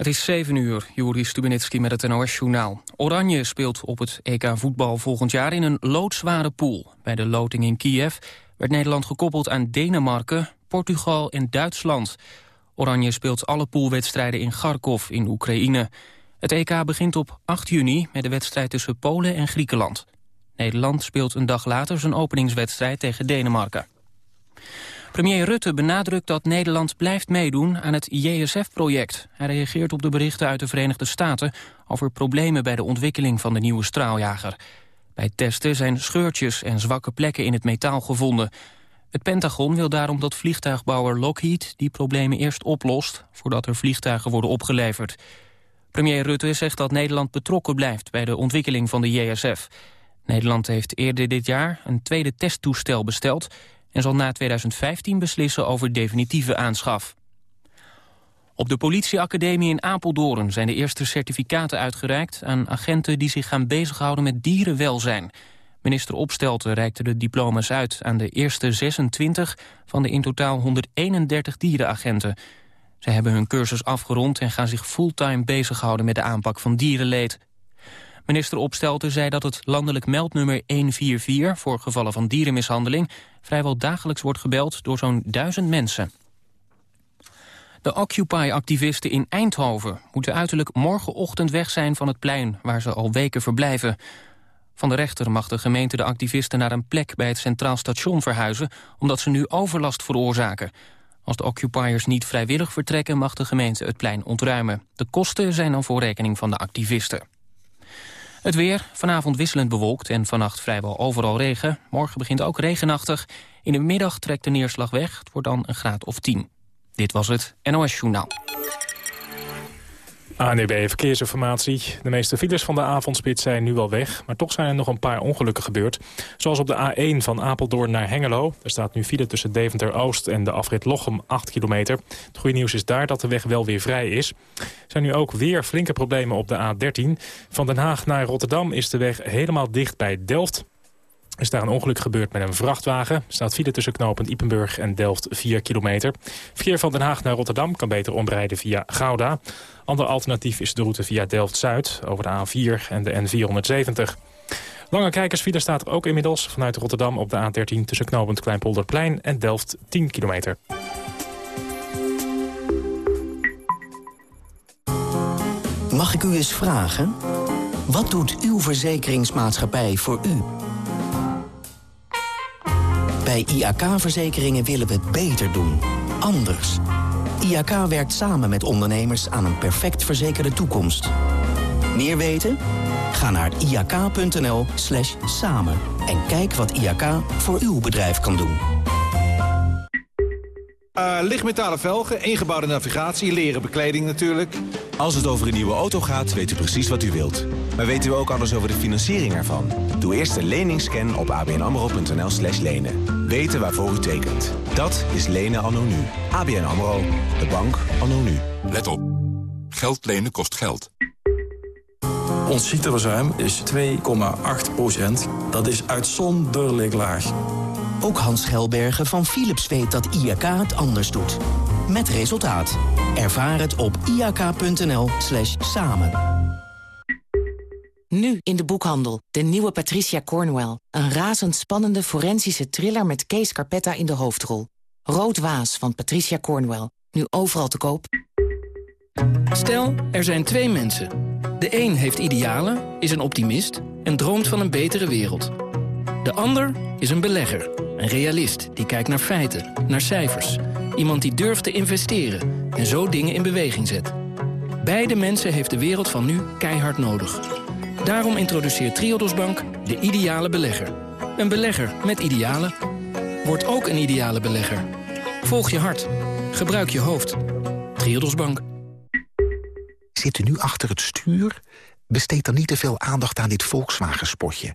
Het is 7 uur, Juri Stubenitski met het NOS-journaal. Oranje speelt op het EK voetbal volgend jaar in een loodzware pool. Bij de loting in Kiev werd Nederland gekoppeld aan Denemarken, Portugal en Duitsland. Oranje speelt alle poolwedstrijden in Kharkov in Oekraïne. Het EK begint op 8 juni met de wedstrijd tussen Polen en Griekenland. Nederland speelt een dag later zijn openingswedstrijd tegen Denemarken. Premier Rutte benadrukt dat Nederland blijft meedoen aan het JSF-project. Hij reageert op de berichten uit de Verenigde Staten... over problemen bij de ontwikkeling van de nieuwe straaljager. Bij testen zijn scheurtjes en zwakke plekken in het metaal gevonden. Het Pentagon wil daarom dat vliegtuigbouwer Lockheed... die problemen eerst oplost, voordat er vliegtuigen worden opgeleverd. Premier Rutte zegt dat Nederland betrokken blijft... bij de ontwikkeling van de JSF. Nederland heeft eerder dit jaar een tweede testtoestel besteld en zal na 2015 beslissen over definitieve aanschaf. Op de politieacademie in Apeldoorn zijn de eerste certificaten uitgereikt aan agenten die zich gaan bezighouden met dierenwelzijn. Minister Opstelten reikte de diploma's uit aan de eerste 26 van de in totaal 131 dierenagenten. Zij hebben hun cursus afgerond en gaan zich fulltime bezighouden met de aanpak van dierenleed. Minister Opstelten zei dat het landelijk meldnummer 144... voor gevallen van dierenmishandeling... vrijwel dagelijks wordt gebeld door zo'n duizend mensen. De Occupy-activisten in Eindhoven moeten uiterlijk morgenochtend weg zijn van het plein... waar ze al weken verblijven. Van de rechter mag de gemeente de activisten naar een plek bij het Centraal Station verhuizen... omdat ze nu overlast veroorzaken. Als de occupiers niet vrijwillig vertrekken mag de gemeente het plein ontruimen. De kosten zijn dan voor rekening van de activisten. Het weer, vanavond wisselend bewolkt en vannacht vrijwel overal regen. Morgen begint ook regenachtig. In de middag trekt de neerslag weg. Het wordt dan een graad of 10. Dit was het NOS Journaal. ANEB Verkeersinformatie. De meeste files van de avondspit zijn nu al weg. Maar toch zijn er nog een paar ongelukken gebeurd. Zoals op de A1 van Apeldoorn naar Hengelo. Er staat nu file tussen Deventer-Oost en de afrit Lochem 8 kilometer. Het goede nieuws is daar dat de weg wel weer vrij is. Er zijn nu ook weer flinke problemen op de A13. Van Den Haag naar Rotterdam is de weg helemaal dicht bij Delft. Is daar een ongeluk gebeurd met een vrachtwagen. Staat file tussen knooppunt Ipenburg en Delft 4 kilometer. Verkeer van Den Haag naar Rotterdam kan beter omrijden via Gouda. Ander alternatief is de route via Delft-Zuid over de A4 en de N470. Lange kijkersfile staat er ook inmiddels vanuit Rotterdam op de A13... tussen knooppunt Kleinpolderplein en Delft 10 kilometer. Mag ik u eens vragen? Wat doet uw verzekeringsmaatschappij voor u? Bij IAK-verzekeringen willen we het beter doen. Anders. IAK werkt samen met ondernemers aan een perfect verzekerde toekomst. Meer weten? Ga naar iak.nl slash samen en kijk wat IAK voor uw bedrijf kan doen. Uh, lichtmetalen velgen, ingebouwde navigatie, leren bekleding natuurlijk. Als het over een nieuwe auto gaat, weet u precies wat u wilt. Maar weten we ook alles over de financiering ervan? Doe eerst de leningsscan op abnamro.nl slash lenen. Weten waarvoor u tekent. Dat is lenen anno nu. ABN AMRO. De bank anno nu. Let op. Geld lenen kost geld. Ons ziekteverzuim is 2,8% Dat is uitzonderlijk laag. Ook Hans Gelbergen van Philips weet dat IAK het anders doet. Met resultaat. Ervaar het op iak.nl slash samen. Nu in de boekhandel. De nieuwe Patricia Cornwell. Een razendspannende forensische thriller met Kees Carpetta in de hoofdrol. Rood Waas van Patricia Cornwell. Nu overal te koop. Stel, er zijn twee mensen. De een heeft idealen, is een optimist en droomt van een betere wereld. De ander is een belegger, een realist die kijkt naar feiten, naar cijfers. Iemand die durft te investeren en zo dingen in beweging zet. Beide mensen heeft de wereld van nu keihard nodig. Daarom introduceert Triodos Bank de ideale belegger. Een belegger met idealen. Word ook een ideale belegger. Volg je hart. Gebruik je hoofd. Triodos Bank. Zit u nu achter het stuur? Besteed dan niet te veel aandacht aan dit Volkswagen-spotje.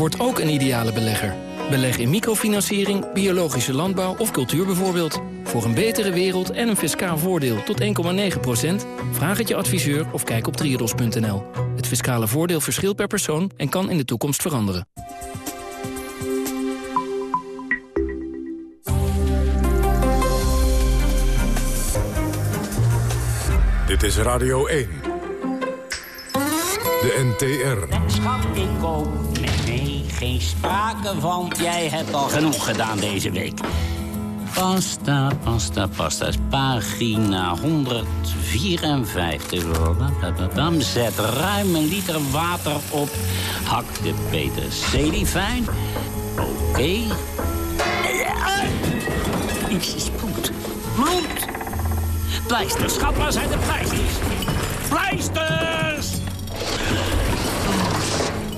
Wordt ook een ideale belegger. Beleg in microfinanciering, biologische landbouw of cultuur bijvoorbeeld. Voor een betere wereld en een fiscaal voordeel tot 1,9% Vraag het je adviseur of kijk op triodos.nl. Het fiscale voordeel verschilt per persoon en kan in de toekomst veranderen. Dit is Radio 1. De NTR. Nee, geen sprake van. Jij hebt al genoeg gedaan deze week. Pasta, pasta, pasta. Pagina 154. Zet ruim een liter water op. Hak de peterselie fijn. Oké. Okay. Iets is bloed. Bloed! Pleisters, schat, waar zijn de pleisters? Pleisters!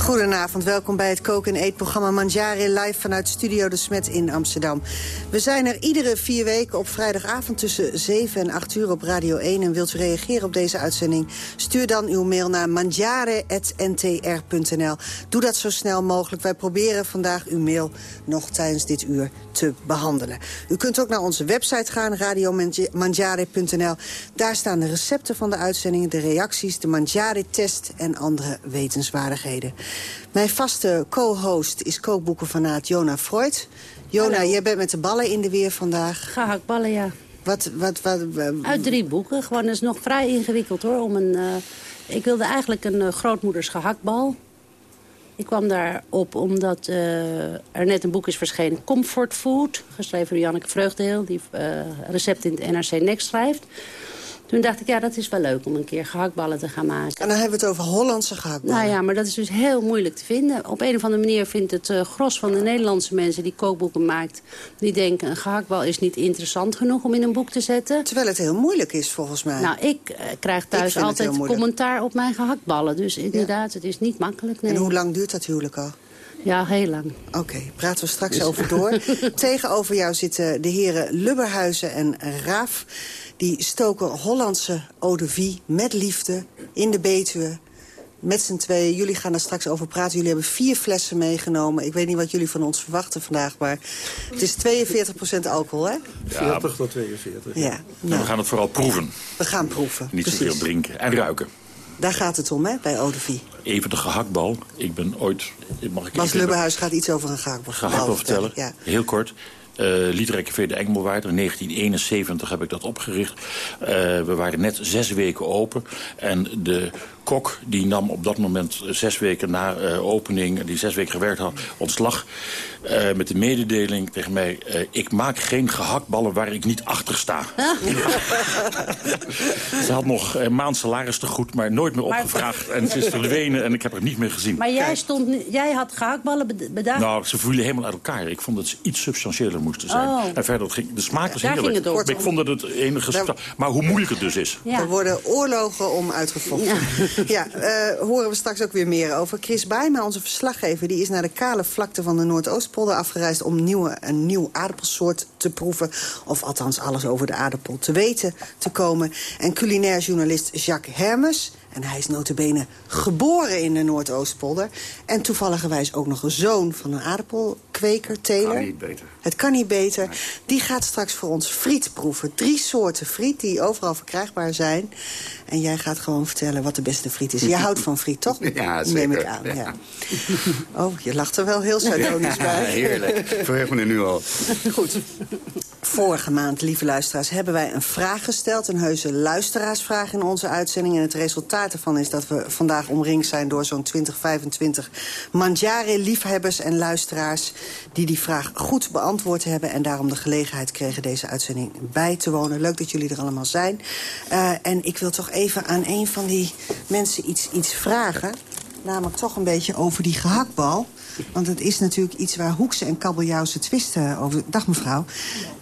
Goedenavond, welkom bij het koken- en eetprogramma Manjare live vanuit Studio De Smet in Amsterdam. We zijn er iedere vier weken op vrijdagavond tussen 7 en 8 uur op Radio 1. En wilt u reageren op deze uitzending? Stuur dan uw mail naar manjare.ntr.nl. Doe dat zo snel mogelijk. Wij proberen vandaag uw mail nog tijdens dit uur te behandelen. U kunt ook naar onze website gaan, radiomanjare.nl. Daar staan de recepten van de uitzendingen, de reacties, de Manjare-test en andere wetenswaardigheden. Mijn vaste co-host is kookboekenfanaat Jona Freud. Jona, jij bent met de ballen in de weer vandaag. Gehaktballen, ja. Wat, wat, wat, Uit drie boeken. Gewoon, dat is nog vrij ingewikkeld, hoor. Om een, uh, ik wilde eigenlijk een uh, grootmoeders gehaktbal. Ik kwam daarop omdat uh, er net een boek is verschenen. Comfort Food, geschreven door Janneke Vreugdeel... die recept in het NRC Next schrijft. Toen dacht ik, ja, dat is wel leuk om een keer gehaktballen te gaan maken. En dan hebben we het over Hollandse gehaktballen. Nou ja, maar dat is dus heel moeilijk te vinden. Op een of andere manier vindt het uh, gros van de Nederlandse mensen die kookboeken maakt... die denken, een gehaktbal is niet interessant genoeg om in een boek te zetten. Terwijl het heel moeilijk is, volgens mij. Nou, ik uh, krijg thuis altijd commentaar op mijn gehaktballen. Dus inderdaad, ja. het is niet makkelijk. Nee. En hoe lang duurt dat huwelijk al? Ja, heel lang. Oké, okay, praten we straks over door. Tegenover jou zitten de heren Lubberhuizen en Raaf. Die stoken Hollandse eau de vie met liefde in de Betuwe. Met z'n tweeën. Jullie gaan daar straks over praten. Jullie hebben vier flessen meegenomen. Ik weet niet wat jullie van ons verwachten vandaag, maar het is 42% alcohol, hè? 40 tot 42. Ja. Nou. we gaan het vooral proeven. We gaan proeven, Niet precies. zoveel drinken en ruiken. Daar gaat het om, hè, bij eau de vie. Even de gehaktbal. Ik ben ooit... Mag ik Bas Lubberhuis gaat iets over een gehaktbal, gehaktbal vertellen. Ja. Heel kort. Uh, Liedrijke de Engelwaard. In 1971 heb ik dat opgericht. Uh, we waren net zes weken open. En de kok die nam op dat moment zes weken na uh, opening... die zes weken gewerkt had, ontslag... Uh, met de mededeling tegen mij... Uh, ik maak geen gehaktballen waar ik niet achter sta. ze had nog een maand salaris te goed, maar nooit meer opgevraagd. Maar... En ze is verdwenen en ik heb haar niet meer gezien. Maar jij, stond, jij had gehaktballen bedacht? Nou, ze vielen helemaal uit elkaar. Ik vond dat ze iets substantiëler moesten zijn. Oh. En verder, ging, de smaak was Daar heerlijk. Ging het ik vond dat het enige... Daar... Maar hoe moeilijk het dus is. Ja. Er worden oorlogen om uitgevochten. Ja, uh, horen we straks ook weer meer over. Chris Bijma, onze verslaggever, die is naar de kale vlakte van de Noordoostpolder afgereisd... om nieuwe, een nieuw aardappelsoort te proeven. Of althans alles over de aardappel te weten te komen. En culinair journalist Jacques Hermes... En hij is notabene geboren in de Noordoostpolder. En toevalligerwijs ook nog een zoon van een aardappelkweker, teler. Kan niet beter. Het kan niet beter. Nee. Die gaat straks voor ons friet proeven. Drie soorten friet die overal verkrijgbaar zijn. En jij gaat gewoon vertellen wat de beste friet is. Jij houdt van friet, toch? Ja, zeker. Neem ik aan, ja. ja. Oh, je lacht er wel heel sardonisch ja, bij. heerlijk. Verheug me er nu al. Goed. Vorige maand, lieve luisteraars, hebben wij een vraag gesteld. Een heuse luisteraarsvraag in onze uitzending. En het resultaat ervan is dat we vandaag omringd zijn... door zo'n 20, 25 Manjare-liefhebbers en luisteraars... die die vraag goed beantwoord hebben... en daarom de gelegenheid kregen deze uitzending bij te wonen. Leuk dat jullie er allemaal zijn. Uh, en ik wil toch even aan een van die mensen iets, iets vragen. Namelijk toch een beetje over die gehaktbal. Want het is natuurlijk iets waar Hoekse en Kabeljauwse twisten over... Dag mevrouw.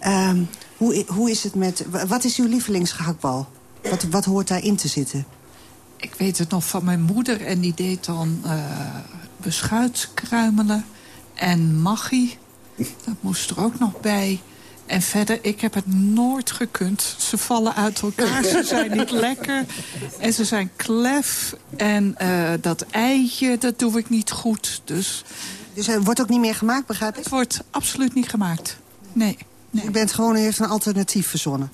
Uh, hoe, hoe is het met... Wat is uw lievelingsgehaktbal? Wat, wat hoort daarin te zitten? Ik weet het nog van mijn moeder. En die deed dan uh, beschuitkruimelen en maggi. Dat moest er ook nog bij. En verder, ik heb het nooit gekund. Ze vallen uit elkaar, ze zijn niet lekker. En ze zijn klef. En uh, dat eitje, dat doe ik niet goed. Dus, dus het wordt ook niet meer gemaakt, begrijp ik? Het wordt absoluut niet gemaakt. Nee. nee. U bent gewoon, u heeft een alternatief verzonnen.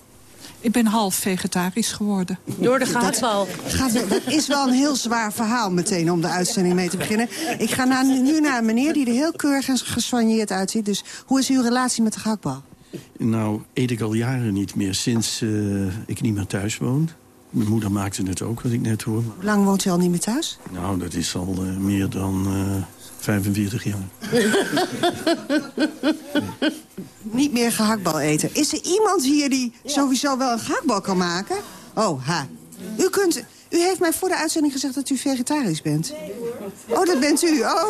Ik ben half vegetarisch geworden. Door de gehaktbal. Dat, dat, is wel een heel zwaar verhaal meteen om de uitzending mee te beginnen. Ik ga naar, nu naar een meneer die er heel keurig en gesoigneerd uitziet. Dus hoe is uw relatie met de gehaktbal? Nou, eet ik al jaren niet meer, sinds uh, ik niet meer thuis woon. Mijn moeder maakte het ook, wat ik net hoor. Hoe lang woont u al niet meer thuis? Nou, dat is al uh, meer dan uh, 45 jaar. niet meer gehaktbal eten. Is er iemand hier die sowieso wel een gehaktbal kan maken? Oh, ha. U kunt... U heeft mij voor de uitzending gezegd dat u vegetarisch bent. Oh, dat bent u. Oh,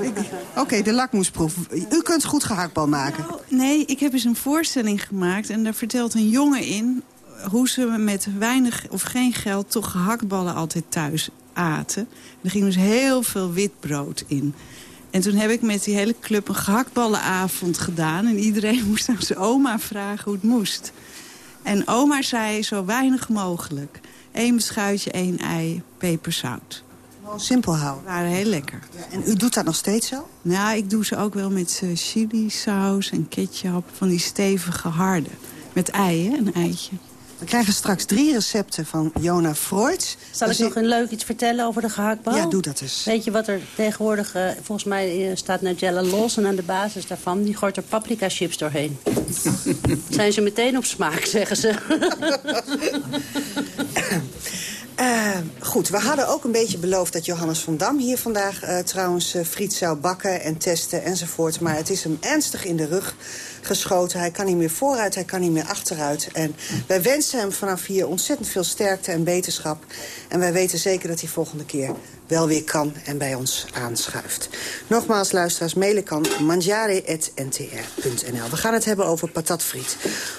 Oké, okay, de lakmoesproef. U kunt goed gehaktbal maken. Nou, nee, ik heb eens een voorstelling gemaakt... en daar vertelt een jongen in hoe ze met weinig of geen geld... toch gehaktballen altijd thuis aten. Er ging dus heel veel witbrood in. En toen heb ik met die hele club een gehaktballenavond gedaan... en iedereen moest aan zijn oma vragen hoe het moest. En oma zei zo weinig mogelijk. Eén beschuitje, één ei, peperzout. Gewoon simpel houden. waren heel lekker. Ja, en u doet dat nog steeds zo? Nou, ik doe ze ook wel met uh, chili saus en ketchup. Van die stevige harde. Met ei, hè? een eitje. We krijgen straks drie recepten van Jona Freud. Zal ik nog een leuk iets vertellen over de gehaktbal? Ja, doe dat eens. Weet je wat er tegenwoordig... Uh, volgens mij uh, staat Nigella los en aan de basis daarvan... die gooit er paprika chips doorheen. Zijn ze meteen op smaak, zeggen ze. Uh, goed, we hadden ook een beetje beloofd dat Johannes van Dam hier vandaag uh, trouwens uh, friet zou bakken en testen enzovoort. Maar het is hem ernstig in de rug geschoten. Hij kan niet meer vooruit, hij kan niet meer achteruit. En wij wensen hem vanaf hier ontzettend veel sterkte en beterschap. En wij weten zeker dat hij volgende keer wel weer kan en bij ons aanschuift. Nogmaals, luisteraars, mailen kan mangiare.ntr.nl. We gaan het hebben over patatfriet.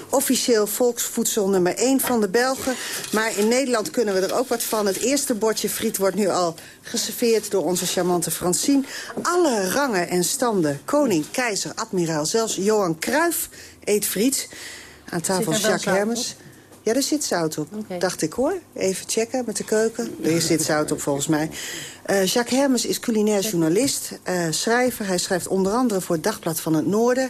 Officieel volksvoedsel nummer 1 van de Belgen. Maar in Nederland kunnen we er ook wat van. Het eerste bordje friet wordt nu al geserveerd door onze charmante Francine. Alle rangen en standen, koning, keizer, admiraal, zelfs Johan Cruijff eet friet. Aan tafel Jacques Hermes. Ja, er zit zout op, okay. dacht ik hoor. Even checken met de keuken. Er zit zout op volgens mij. Uh, Jacques Hermes is culinair journalist, uh, schrijver. Hij schrijft onder andere voor het Dagblad van het Noorden.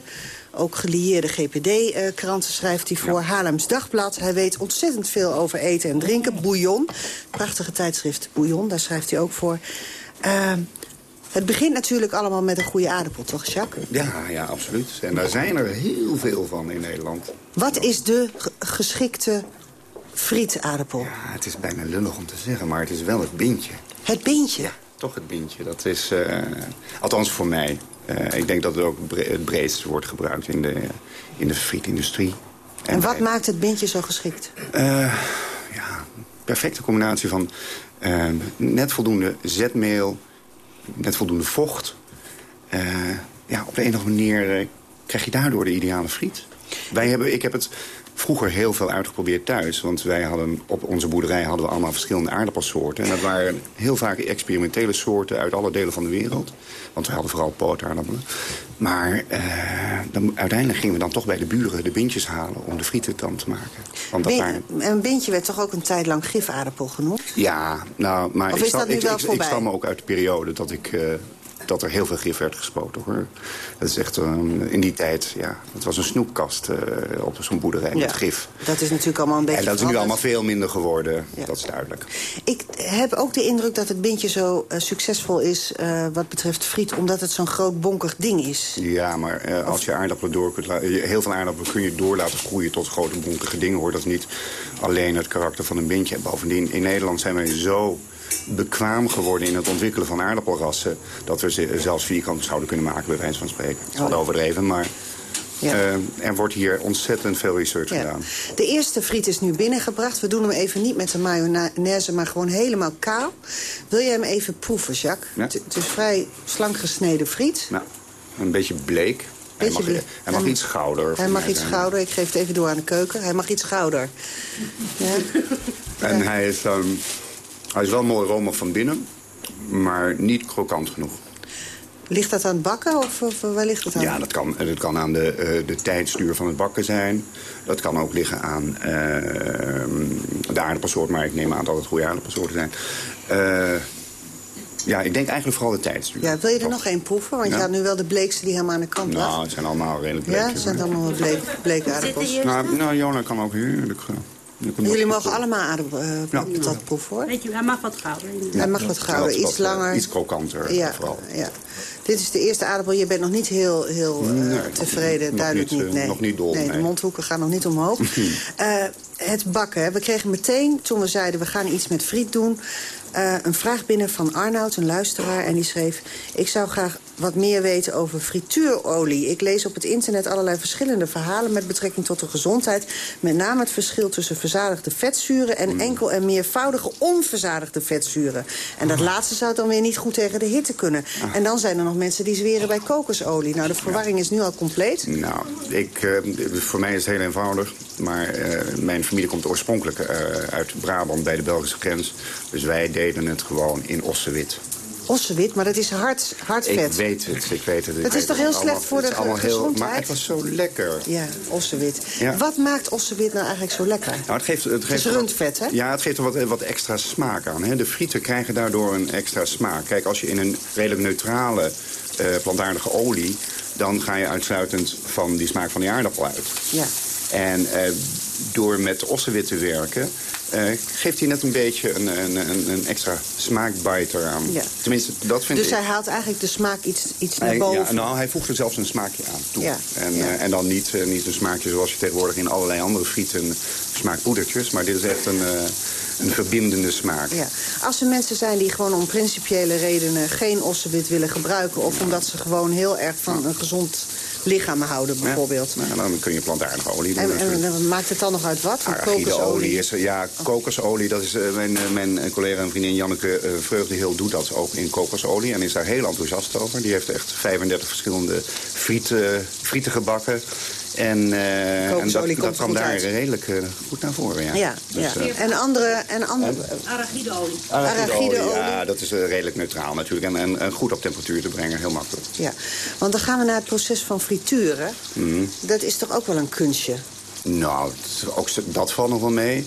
Ook gelieerde GPD-kranten schrijft hij voor. Ja. Haarlems Dagblad. Hij weet ontzettend veel over eten en drinken. Bouillon, prachtige tijdschrift Bouillon, daar schrijft hij ook voor. Uh, het begint natuurlijk allemaal met een goede aardappel, toch, Jacques? Ja, ja, absoluut. En daar zijn er heel veel van in Nederland. Wat is de geschikte frietaardappel? Ja, het is bijna lullig om te zeggen, maar het is wel het bintje. Het bintje? Ja, toch het bintje. Dat is, uh, althans voor mij. Uh, ik denk dat het ook het breedst wordt gebruikt in de, in de frietindustrie. En, en wat bij... maakt het bintje zo geschikt? Uh, ja, perfecte combinatie van net voldoende zetmeel net voldoende vocht. Ja, op de een of andere manier krijg je daardoor de ideale friet. Wij hebben, ik heb het vroeger heel veel uitgeprobeerd thuis. Want wij hadden op onze boerderij hadden we allemaal verschillende aardappelsoorten. En dat waren heel vaak experimentele soorten uit alle delen van de wereld. Want we hadden vooral pootaardappelen. Maar uh, dan, uiteindelijk gingen we dan toch bij de buren de bintjes halen om de frieten dan te maken. Want dat Bin, waren... Een bintje werd toch ook een tijd lang gifaardappel genoemd? Ja, nou, maar of ik, is dat stam, nu ik, wel ik, ik stam ook uit de periode dat ik... Uh, dat er heel veel gif werd gespoten. Hoor. Dat is echt um, in die tijd, ja, het was een snoepkast uh, op zo'n boerderij ja, met gif. Dat is natuurlijk allemaal een beetje En dat is nu allemaal veel minder geworden, ja. dat is duidelijk. Ik heb ook de indruk dat het bintje zo uh, succesvol is uh, wat betreft friet... omdat het zo'n groot bonkig ding is. Ja, maar als je aardappelen door kunt heel veel aardappelen kun je door laten groeien tot grote bonkige dingen. Hoor. Dat is niet alleen het karakter van een bintje. Bovendien, in Nederland zijn wij zo bekwaam geworden in het ontwikkelen van aardappelrassen... dat we ze zelfs vierkant zouden kunnen maken, bij wijze van spreken. Het is wel overdreven, maar... Ja. Uh, er wordt hier ontzettend veel research ja. gedaan. De eerste friet is nu binnengebracht. We doen hem even niet met de mayonaise, maar gewoon helemaal kaal. Wil je hem even proeven, Jacques? Ja. Het is vrij slank gesneden friet. Nou, een beetje bleek. Beetje hij mag, bleek. Hij mag hij iets gouder. Hij mag iets gouder. Ik geef het even door aan de keuken. Hij mag iets gouder. Ja. En hij is... Um, hij is wel mooi romig van binnen, maar niet krokant genoeg. Ligt dat aan het bakken of, of waar ligt het aan? Ja, dat kan, dat kan aan de, uh, de tijdsduur van het bakken zijn. Dat kan ook liggen aan uh, de aardappelsoort, maar ik neem aan dat het goede aardappelsoorten zijn. Uh, ja, ik denk eigenlijk vooral de tijdsduur. Ja, wil je er nog één proeven? Want ja. je had nu wel de bleekste die helemaal aan de kant lag. Nou, het zijn allemaal redelijk bleek. Ja, het zijn allemaal bleek, bleke aardappels. Nou, nou, Jona kan ook heerlijk Jullie mogen allemaal aardappel ja. dat proeven, hoor. Weet je, hij mag wat gouden. Hij mag wat gouden, iets langer. iets krokanter, ja, vooral. Ja. Dit is de eerste aardappel. Je bent nog niet heel, heel uh, nee, tevreden, nog duidelijk niet. niet. Nee. Nog niet dol, nee, nee. de mondhoeken gaan nog niet omhoog. uh, het bakken. We kregen meteen, toen we zeiden we gaan iets met friet doen... Uh, een vraag binnen van Arnoud, een luisteraar. En die schreef, ik zou graag wat meer weten over frituurolie. Ik lees op het internet allerlei verschillende verhalen... met betrekking tot de gezondheid. Met name het verschil tussen verzadigde vetzuren... en enkel en meervoudige onverzadigde vetzuren. En dat laatste zou dan weer niet goed tegen de hitte kunnen. En dan zijn er nog mensen die zweren bij kokosolie. Nou, de verwarring is nu al compleet. Nou, ik, uh, voor mij is het heel eenvoudig. Maar uh, mijn familie komt oorspronkelijk uh, uit Brabant bij de Belgische grens. Dus wij deden het gewoon in ossewit. Ossewit, maar dat is hard, hard vet. Ik weet het, ik weet het. Het is toch heel slecht allemaal, voor de gezondheid? maar het was zo lekker. Ja, ossewit. Ja. Wat maakt ossewit nou eigenlijk zo lekker? Nou, het, geeft, het, geeft is rundvet, hè? Ja, het geeft er wat, wat extra smaak aan. Hè? De frieten krijgen daardoor een extra smaak. Kijk, als je in een redelijk neutrale uh, plantaardige olie... dan ga je uitsluitend van die smaak van die aardappel uit. Ja. En uh, door met ossewit te werken... Uh, geeft hij net een beetje een, een, een, een extra smaakbiter aan. Ja. Tenminste, dat vind dus ik. hij haalt eigenlijk de smaak iets, iets naar boven? Ja, nou, hij voegt er zelfs een smaakje aan toe. Ja. En, ja. uh, en dan niet, niet een smaakje zoals je tegenwoordig in allerlei andere frieten smaakpoedertjes. Maar dit is echt een, een verbindende smaak. Ja. Als er mensen zijn die gewoon om principiële redenen geen ossewit willen gebruiken... of omdat ze gewoon heel erg van een gezond lichaam houden, bijvoorbeeld. Ja, nou, dan kun je plantaardige olie doen. En, en, en, maakt het dan nog uit wat? Arachideolie is ja, kokosolie. Dat is, uh, mijn, uh, mijn collega en vriendin Janneke uh, Vreugdeheel doet dat ook in kokosolie. En is daar heel enthousiast over. Die heeft echt 35 verschillende frieten, frieten gebakken. En, uh, en dat, dat kwam daar uit. redelijk uh, goed naar voren, ja. ja, dus, ja. Uh, en andere... En andere Arachideolie. Arachideolie, ja, dat is redelijk neutraal natuurlijk. En, en, en, goed op temperatuur te brengen, heel makkelijk. Ja, want dan gaan we naar het proces van frituren. Mm. Dat is toch ook wel een kunstje? Nou, ook dat valt nog wel mee.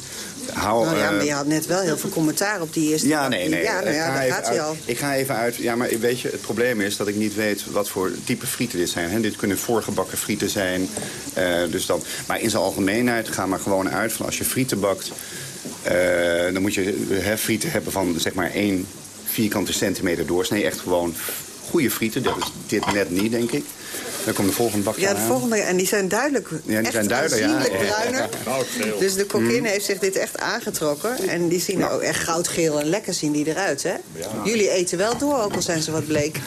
Hou, nou ja, maar je had net wel heel veel commentaar op die eerste... Ja, nee, nee. Ja, nou ja, daar gaat hij al. Ik ga even uit... Ja, maar weet je, het probleem is dat ik niet weet wat voor type frieten dit zijn. Dit kunnen voorgebakken frieten zijn. Uh, dus dan, maar in zijn algemeenheid, ga maar gewoon uit van als je frieten bakt... Uh, dan moet je hè, frieten hebben van zeg maar 1 vierkante centimeter doorsnee. Echt gewoon goede frieten. Dat is dit net niet, denk ik. Dan komt de volgende bak Ja, de volgende. En die zijn duidelijk ja, die echt zijn duidelijk, ja. bruiner. Dus de kokkin mm. heeft zich dit echt aangetrokken. En die zien er ook echt goudgeel en lekker zien die eruit, hè? Ja. Jullie eten wel door, ook al zijn ze wat bleek.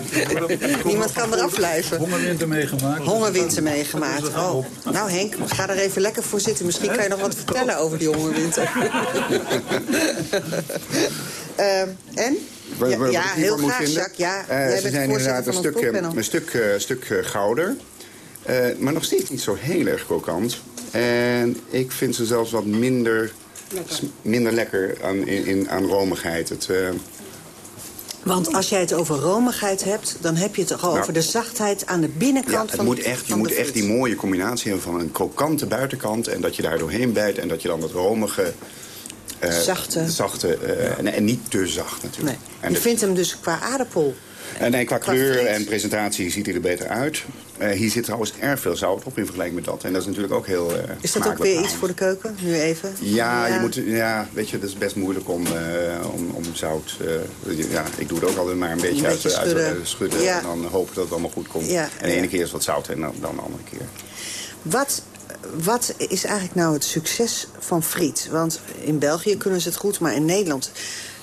Niemand kan eraf blijven. Hongerwinter meegemaakt. Hongerwinter meegemaakt. Oh. Nou Henk, ga er even lekker voor zitten. Misschien kan je nog wat vertellen over die hongerwinter. uh, en? Waar, ja, waar, ja heel graag. Jacques. Ja, uh, jij ze bent zijn inderdaad een stuk, een stuk, uh, stuk uh, gouder. maar nog steeds niet zo heel erg krokant. En ik vind ze zelfs wat minder lekker, minder lekker aan, in, in, aan romigheid. Het, want als jij het over romigheid hebt, dan heb je het toch nou, over de zachtheid aan de binnenkant ja, het van moet echt, Je moet echt die mooie combinatie hebben van een krokante buitenkant... en dat je daar doorheen bijt en dat je dan dat romige... Uh, zachte. zachte uh, en, en, niet te zacht natuurlijk. En je vindt hem dus qua aardappel... En nee, qua, qua kleur en presentatie ziet hij er beter uit. Uh, hier zit trouwens erg veel zout op in vergelijking met dat. En dat is natuurlijk ook heel Is dat ook weer iets voor de keuken, nu even? Ja, ja, Je moet, ja weet je, het is best moeilijk om, om, om zout... ja, ik doe het ook altijd maar een beetje, een beetje uit, schudden, uit, schudden ja. en dan hopen dat het allemaal goed komt. Ja, en de ene keer is wat zout en dan, dan de andere keer. Wat wat is eigenlijk nou het succes van friet? Want in België kunnen ze het goed, maar in Nederland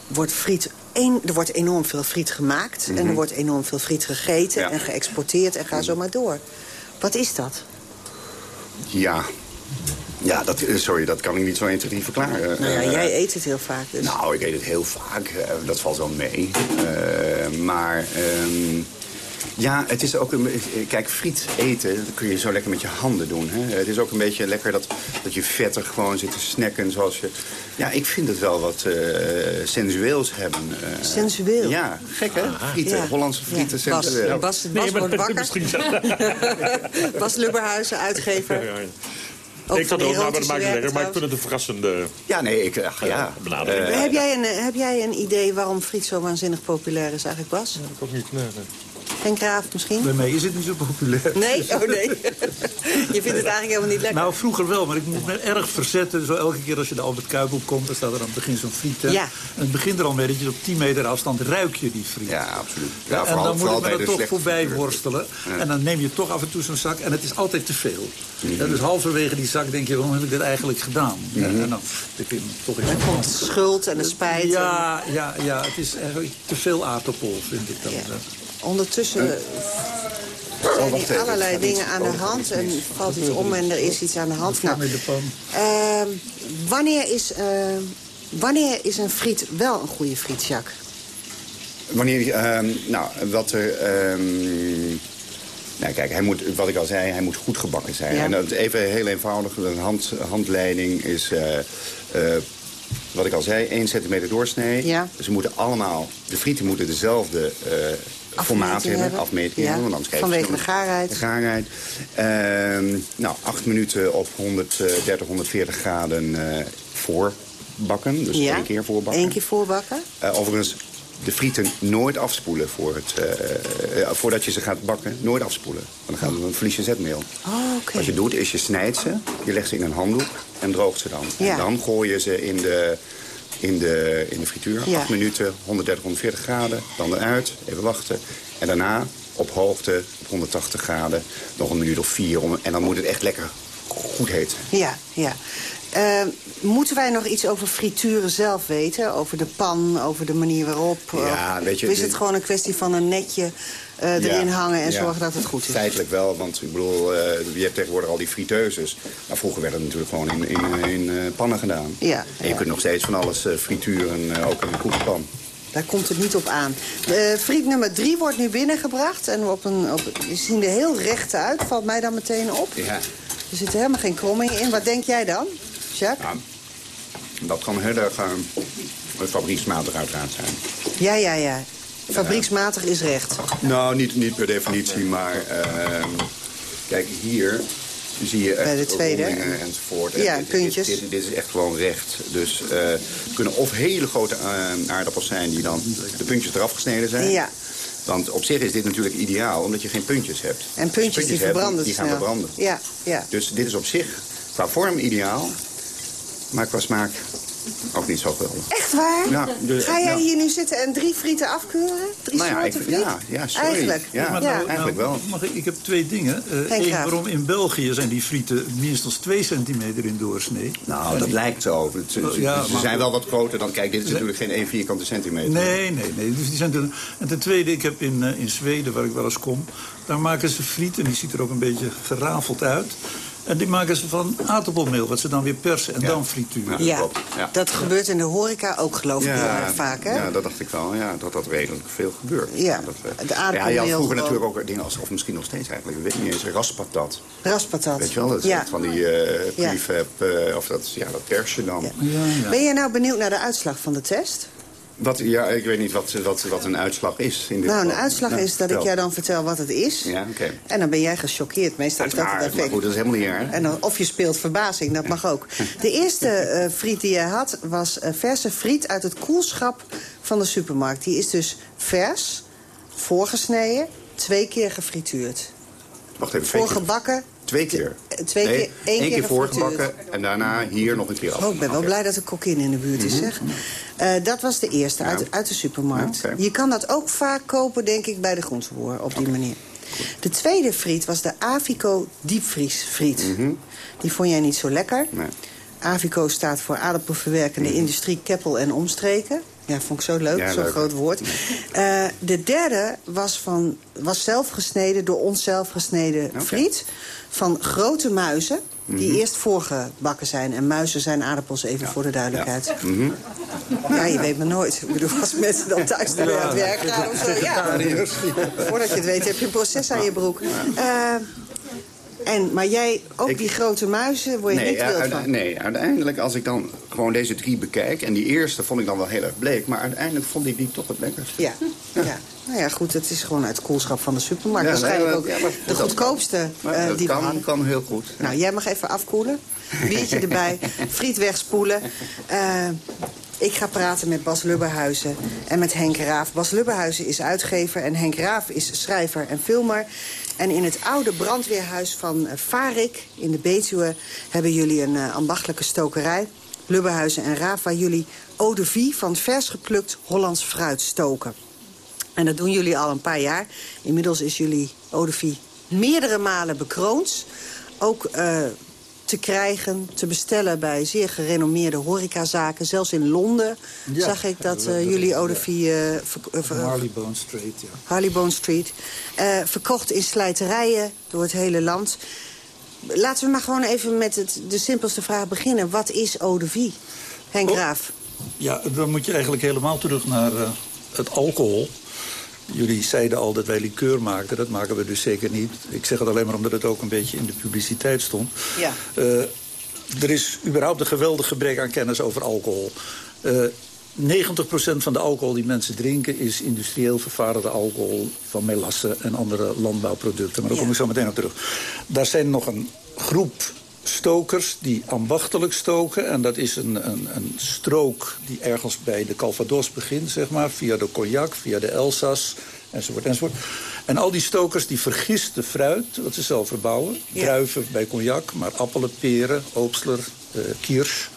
wordt friet... Een, er wordt enorm veel friet gemaakt mm -hmm. en er wordt enorm veel friet gegeten... Ja. en geëxporteerd en ga zo maar door. Wat is dat? Ja, ja, dat, sorry, dat kan ik niet zo 1, 2, 3 verklaren. Nou ja, jij eet het heel vaak dus. Nou, ik eet het heel vaak. Dat valt wel mee. Uh, maar... Um, Ja, het is ook een... Kijk, friet eten, dat kun je zo lekker met je handen doen. Hè? Het is ook een beetje lekker dat, dat je vetter gewoon zit te snacken zoals je... Ja, ik vind het wel wat uh, sensueels hebben. Uh, Sensueel? Ja, gek hè? Frieten, ja. Hollandse frieten, ja. Bas, sensueel. Bas, Bas, Bas wordt wakker. Bas Lubberhuizen, uitgever. Ook ik had ook, maar dat maakt niet lekker. Maar ik vind het een verrassende ja, nee, ik, ach, ja. benadering. Uh, heb, jij een, heb jij een idee waarom friet zo waanzinnig populair is eigenlijk, Bas? Ja, dat ook niet. Nee, nee. Geen kraaf misschien? Bij mij is het niet zo populair. Nee? Oh nee. je vindt het eigenlijk helemaal niet lekker? Nou, vroeger wel, maar ik moet me erg verzetten. Zo elke keer als je de Albert Kuip opkomt, dan staat er aan het begin zo'n friet. Ja. En het begint er al mee dat je op 10 meter afstand ruik je die friet. Ja, absoluut. Ja, en vooral, dan moet vooral ik me er toch voorbij worstelen. Ja. En dan neem je toch af en toe zo'n zak en het is altijd te veel. Mm -hmm. ja, dus halverwege die zak denk je, waarom heb ik dit eigenlijk gedaan? Mm -hmm. En dan ik vind toch iets Dan komt schuld en de spijt. Ja, ja, ja, het is eigenlijk te veel aardappel, vind ik dan. Ondertussen zijn er allerlei dingen aan de hand. En valt iets om en er is iets aan de hand. Nou, uh, wanneer, is, uh, wanneer is een friet wel een goede friet, Jacques? Wanneer, uh, nou, wat er... Nou, kijk, hij moet, wat ik al zei, hij moet goed gebakken zijn. Ja. En dat even heel eenvoudig, een hand, handleiding is... wat ik al zei, 1 centimeter doorsnee. Ja. Ze moeten allemaal, de frieten moeten dezelfde formaat hebben, hebben. afmetingen ja. Want anders Vanwege de gaarheid. De gaarheid. Uh, nou, acht minuten op 130, 140 graden uh, voorbakken. Dus ja. één keer voorbakken. Eén keer voorbakken. Uh, overigens, de frieten nooit afspoelen voor het, voordat je ze gaat bakken. Nooit afspoelen. Want dan gaan we een verlies je zetmeel. Oh, okay. Wat je doet, is je snijdt ze, je legt ze in een handdoek en droogt ze dan. Ja. En dan gooi je ze in de in de, in de frituur. Ja. 8 minuten, 130, 140 graden. Dan eruit, even wachten. En daarna op hoogte, op 180 graden, nog een minuut of vier. Om, en dan moet het echt lekker goed heet. Ja, ja. Uh, moeten wij nog iets over frituren zelf weten? Over de pan, over de manier waarop? Ja, weet je, is het gewoon een kwestie van een netje uh, erin ja, hangen en ja. zorgen dat het goed is? Feitelijk wel, want ik bedoel, uh, je hebt tegenwoordig al die friteuses. Maar vroeger werd het natuurlijk gewoon in, in, in uh, pannen gedaan. Ja, en je kunt nog steeds van alles frituren, ook in een koekenpan. Daar komt het niet op aan. Uh, friet nummer drie wordt nu binnengebracht. En op een, op, die zien er heel recht uit, valt mij dan meteen op. Ja. Er zit helemaal geen kromming in. Wat denk jij dan, Jacques? Ja, dat kan heel erg uh, fabrieksmatig uiteraard zijn. Ja, ja, ja. Fabrieksmatig is recht. Nou, niet, niet per definitie, maar... Uh, kijk, hier zie je echt Bij de tweede. enzovoort. Ja, dit, puntjes. Dit, dit, dit, is echt gewoon recht. Dus uh, het kunnen of hele grote aardappels zijn die dan de puntjes eraf gesneden zijn. Ja. Want op zich is dit natuurlijk ideaal, omdat je geen puntjes hebt. En puntjes, puntjes die verbranden die gaan snel. verbranden. Ja, ja. Dus dit is op zich qua vorm ideaal, maar qua smaak ook niet zo geweldig. Echt waar? Ja, de, Ga jij ja. hier nu zitten en drie frieten afkeuren? Drie nou ja, ik, friet? ja, ja, sorry. Eigenlijk. Ja, maar ja. nou, eigenlijk nou, wel. Mag ik, ik heb twee dingen. Uh, Eén, graag. waarom in België zijn die frieten minstens 2 centimeter in doorsnee. Nou, dat lijkt zo. Het- Ze, Oh, ja, ze maar- zijn wel wat groter dan... Kijk, dit is natuurlijk geen 1 vierkante centimeter. Nee, nee, nee. Dus die zijn. En ten tweede, ik heb in, uh, in Zweden, waar ik wel eens kom... daar maken ze friet en die ziet er ook een beetje gerafeld uit. En die maken ze van aardappelmeel, wat ze dan weer persen en Ja. dan frituren. Ja. Ja. dat gebeurt in de horeca ook, geloof ik, heel erg vaak, hè? Ja, dat dacht ik wel. Ja, dat dat redelijk veel gebeurt. Ja, dat, eh, de ja, aardappelmeel je had vroeger gewoon. natuurlijk ook dingen als... Of misschien nog steeds eigenlijk. Ik weet niet eens. Raspatat. Raspatat. Weet je wel? Dat is ja. van die eh Ja. prefab... eh, of dat, ja, dat persje dan. Ben je nou benieuwd naar de uitslag van de test? Wat, ja, ik weet niet wat, wat, wat een uitslag is. In dit Nou, een geval. uitslag is dat ik jou dan vertel wat het is. Ja, oké. En dan ben jij gechoqueerd. Meestal is dat het maar effect. goed, dat is helemaal niet erg. En dan, of je speelt verbazing, dat mag ook. De eerste eh, friet die je had was eh, verse friet uit het koelschap van de supermarkt. Die is dus vers, voorgesneden, twee keer gefrituurd. Wacht even. Voorgebakken. Twee keer? Twee Nee, keer, één één keer, keer voorgebakken en daarna hier nog een keer af. Oh, ik ben wel blij dat de kokkin in de buurt is, zeg. Eh, dat was de eerste, uit, uit de supermarkt. Ja. Je kan dat ook vaak kopen, denk ik, bij de groenteboer, op die manier. De tweede friet was de Avico diepvriesfriet. Die vond jij niet zo lekker. Nee. Avico staat voor aardappelverwerkende industrie Keppel en omstreken. Ja, vond ik zo leuk, Ja, zo'n groot woord. Eh, de derde was, van, was zelf gesneden, door ons zelf gesneden friet. Van grote muizen, die Mhm. eerst voorgebakken zijn. En muizen zijn aardappels, even voor de duidelijkheid. Mhm. Ja, je weet maar nooit. Ik bedoel, als mensen dan thuis naar het werk gaan of zo. Ja. Voordat je het weet heb je een proces aan je broek. Eh, en, maar jij, ook die grote muizen, word je Nee, niet wild van? nee, uiteindelijk als ik dan gewoon deze drie bekijk... en die eerste vond ik dan wel heel erg bleek... maar uiteindelijk vond ik die toch het lekkerst. Ja, ja. Nou ja, goed, het is gewoon uit het koelschap van de supermarkt. Ja, Waarschijnlijk nee, ook ja, de goedkoopste Maar eh, dat die we kan, kan heel goed. Nou, jij mag even afkoelen. Biertje erbij, friet wegspoelen. Eh, ik ga praten met Bas Lubberhuizen en met Henk Raaf. Bas Lubberhuizen is uitgever en Henk Raaf is schrijver en filmer. En in het oude brandweerhuis van eh, Varik in de Betuwe... hebben jullie een eh, ambachtelijke stokerij. Lubberhuizen en Raaf, waar jullie eau de vie van vers geplukt Hollands fruit stoken. En dat doen jullie al een paar jaar. Inmiddels is jullie eau de vie meerdere malen bekroond. Ook eh, te krijgen, te bestellen bij zeer gerenommeerde horecazaken. Zelfs in Londen Ja. zag ik dat Ja, dat- eh, jullie ja. eau de vie... eh, eh, Marleybone Street, ja. Harleybone Street. verkocht in slijterijen door het hele land. Laten we maar gewoon even met het, de simpelste vraag beginnen. Wat is eau de vie? Henk Oh. Graaf. Ja, dan moet je eigenlijk helemaal terug naar het alcohol. Jullie zeiden al dat wij liqueur maakten. Dat maken we dus zeker niet. Ik zeg het alleen maar omdat het ook een beetje in de publiciteit stond. Ja. Eh, er is überhaupt een geweldig gebrek aan kennis over alcohol. Eh 90% van de alcohol die mensen drinken... is industrieel vervaardigde alcohol van melassen en andere landbouwproducten. Maar daar kom ik zo meteen op terug. Daar zijn nog een groep stokers die ambachtelijk stoken. En dat is een, een, een strook die ergens bij de Calvados begint, zeg maar. Via de Cognac, via de Elzas, enzovoort, enzovoort. En al die stokers die vergisten fruit, wat ze zelf verbouwen. Druiven bij Cognac, maar appelen, peren, oobstler, eh kiers.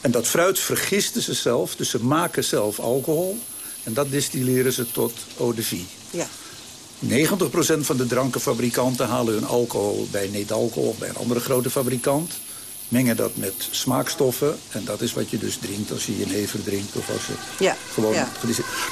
En dat fruit vergisten ze zelf, dus ze maken zelf alcohol. En dat distilleren ze tot eau de vie. Ja. 90% van de drankenfabrikanten halen hun alcohol bij Nedalcohol of bij een andere grote fabrikant. Mengen dat met smaakstoffen. En dat is wat je dus drinkt als je jenever drinkt of als je Ja, gewoon... ja.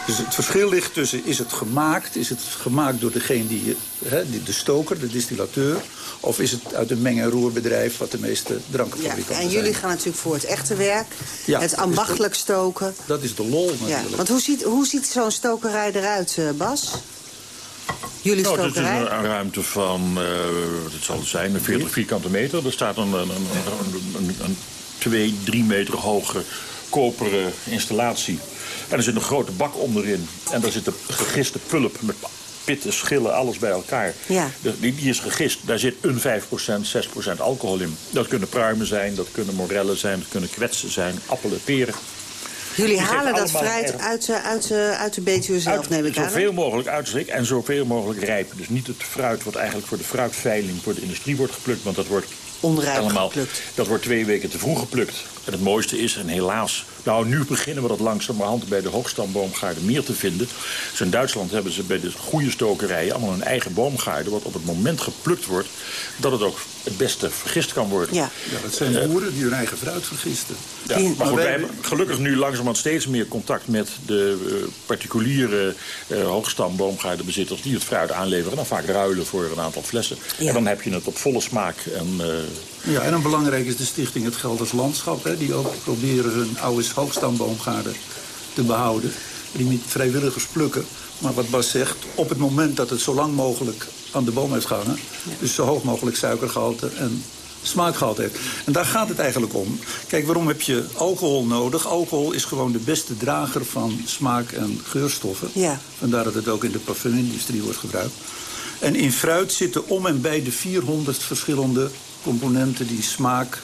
Dus het verschil ligt tussen, is het gemaakt? Is het gemaakt door degene die, je- hè, de stoker, de distillateur? Of is het uit een meng- en roerbedrijf wat de meeste Ja, drankenfabrikanten en zijn? jullie gaan natuurlijk voor het echte werk. Ja, het is ambachtelijk stoken. Dat is de lol Ja, natuurlijk. want hoe ziet, hoe ziet zo'n stokerij eruit, eh, Bas? Jullie Nou, dit is een, een ruimte van, het zal het zijn, een 40 vierkante meter. Er staat een, een, een, een, 2, 3 meter hoge koperen installatie. En er zit een grote bak onderin. En daar zit een gegiste pulp met pitten, schillen, alles bij elkaar. Ja. Die, die is gegist. Daar zit een 5%, 6% alcohol in. Dat kunnen pruimen zijn, dat kunnen morellen zijn, dat kunnen kwetsen zijn, appelen, peren. Jullie halen dat fruit uit, uit, uit de Betuwe zelf, uit, neem ik aan. Zoveel mogelijk uitstrik en zoveel mogelijk rijpen. Dus niet het fruit wat eigenlijk voor de fruitveiling voor de industrie wordt geplukt. Want dat wordt Onrijp allemaal, geplukt. Dat wordt twee weken te vroeg geplukt. En het mooiste is, en helaas... Nou, nu beginnen we dat langzamerhand bij de hoogstamboomgaarden meer te vinden. Dus in Duitsland hebben ze bij de goede stokerijen... allemaal een eigen boomgaarden... wat op het moment geplukt wordt... dat het ook het beste vergist kan worden. Ja. Ja, dat zijn boeren die hun eigen fruit vergisten. Ja, maar goed, wij hebben gelukkig nu langzamerhand steeds meer contact met de eh, particuliere eh hoogstamboomgaardenbezitters die het fruit aanleveren. En dan vaak ruilen voor een aantal flessen. En dan heb je het op volle smaak. En, eh, Ja, en dan belangrijk is de stichting Het Gelders Landschap. Hè, die ook proberen hun oude hoogstamboomgaarden te behouden. Die niet vrijwilligers plukken. Maar wat Bas zegt, op het moment dat het zo lang mogelijk aan de boom heeft gehangen... dus zo hoog mogelijk suikergehalte en smaakgehalte heeft. En daar gaat het eigenlijk om. Kijk, waarom heb je alcohol nodig? Alcohol is gewoon de beste drager van smaak en geurstoffen. Ja. Vandaar dat het ook in de parfumindustrie wordt gebruikt. En in fruit zitten om en bij de 400 verschillende componenten die smaak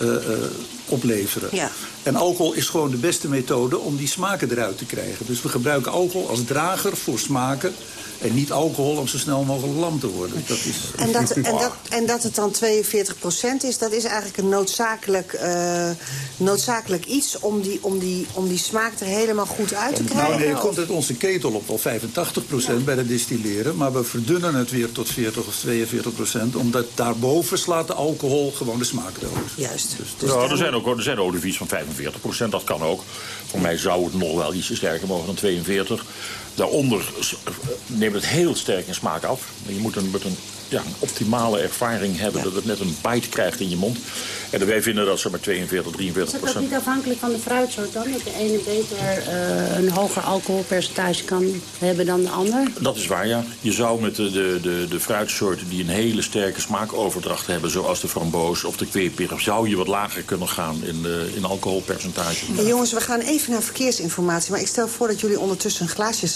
eh, eh, opleveren. Ja. En alcohol is gewoon de beste methode om die smaken eruit te krijgen. Dus we gebruiken alcohol als drager voor smaken. En niet alcohol om zo snel mogelijk lam te worden. Dat is... En dat, en, dat, en dat het dan 42% is, dat is eigenlijk een noodzakelijk, eh, noodzakelijk iets... Om die, om, die, om die smaak er helemaal goed uit te krijgen? Nou nee, het komt uit onze ketel op wel 85% bij het distilleren. Maar we verdunnen het weer tot 40 of 42%. Omdat daarboven slaat de alcohol gewoon de smaak erover. Juist. Dus nou, er, zijn ook, er zijn olivies van 45% dat kan ook. Voor mij zou het nog wel ietsje sterker mogen dan 42. Daaronder neemt het heel sterk in smaak af. Je moet een, met een ja, een optimale ervaring hebben. Dat het net een bite krijgt in je mond. En wij vinden dat ze maar 42, 43 procent... Is dat niet afhankelijk van de fruitsoort dan? Dat de ene beter uh, een hoger alcoholpercentage kan hebben dan de ander? Dat is waar, ja. Je zou met de, de, de, de fruitsoorten die een hele sterke smaakoverdracht hebben... zoals de framboos of de kweeper... zou je wat lager kunnen gaan in, de, in alcoholpercentage. Hey, jongens, we gaan even naar verkeersinformatie. Maar ik stel voor dat jullie ondertussen een glaasje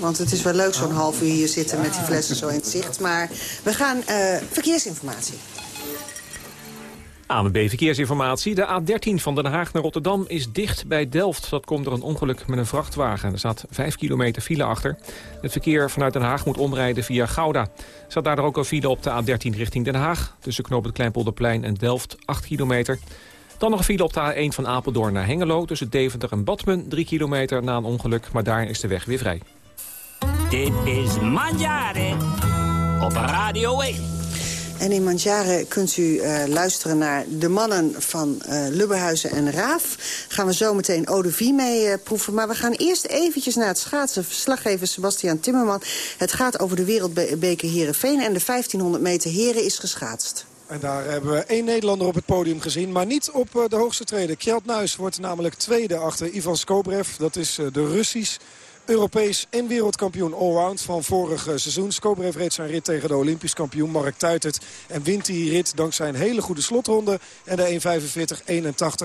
Want het is wel leuk zo'n half uur hier zitten met die flessen zo in het zicht. Maar we gaan uh, verkeersinformatie. AMB Verkeersinformatie. De A13 van Den Haag naar Rotterdam is dicht bij Delft. Dat komt door een ongeluk met een vrachtwagen. Er staat 5 kilometer file achter. Het verkeer vanuit Den Haag moet omrijden via Gouda. Er staat daardoor ook een file op de A13 richting Den Haag. Tussen knoop het Kleinpolderplein en Delft 8 kilometer. Dan nog een file op de A1 van Apeldoorn naar Hengelo... tussen Deventer en Badmen 3 kilometer na een ongeluk. Maar daar is de weg weer vrij. Dit is Manjare op Radio 1. En in Mandjaren kunt u uh, luisteren naar de mannen van uh, Lubberhuizen en Raaf. Gaan we zo meteen Eau de Vie mee uh, proeven. Maar we gaan eerst eventjes naar het schaatsen. Verslaggever Sebastian Timmerman. Het gaat over de wereldbeker Herenveen. En de 1500 meter heren is geschaatst. En daar hebben we één Nederlander op het podium gezien. Maar niet op de hoogste treden. Kjeld Nuis wordt namelijk tweede achter Ivan Skobrev. Dat is de Russisch Europees en wereldkampioen allround van vorig seizoen. Skobrev reed zijn rit tegen de Olympisch kampioen Mark Tuitert. En wint die rit dankzij een hele goede slotronde. En de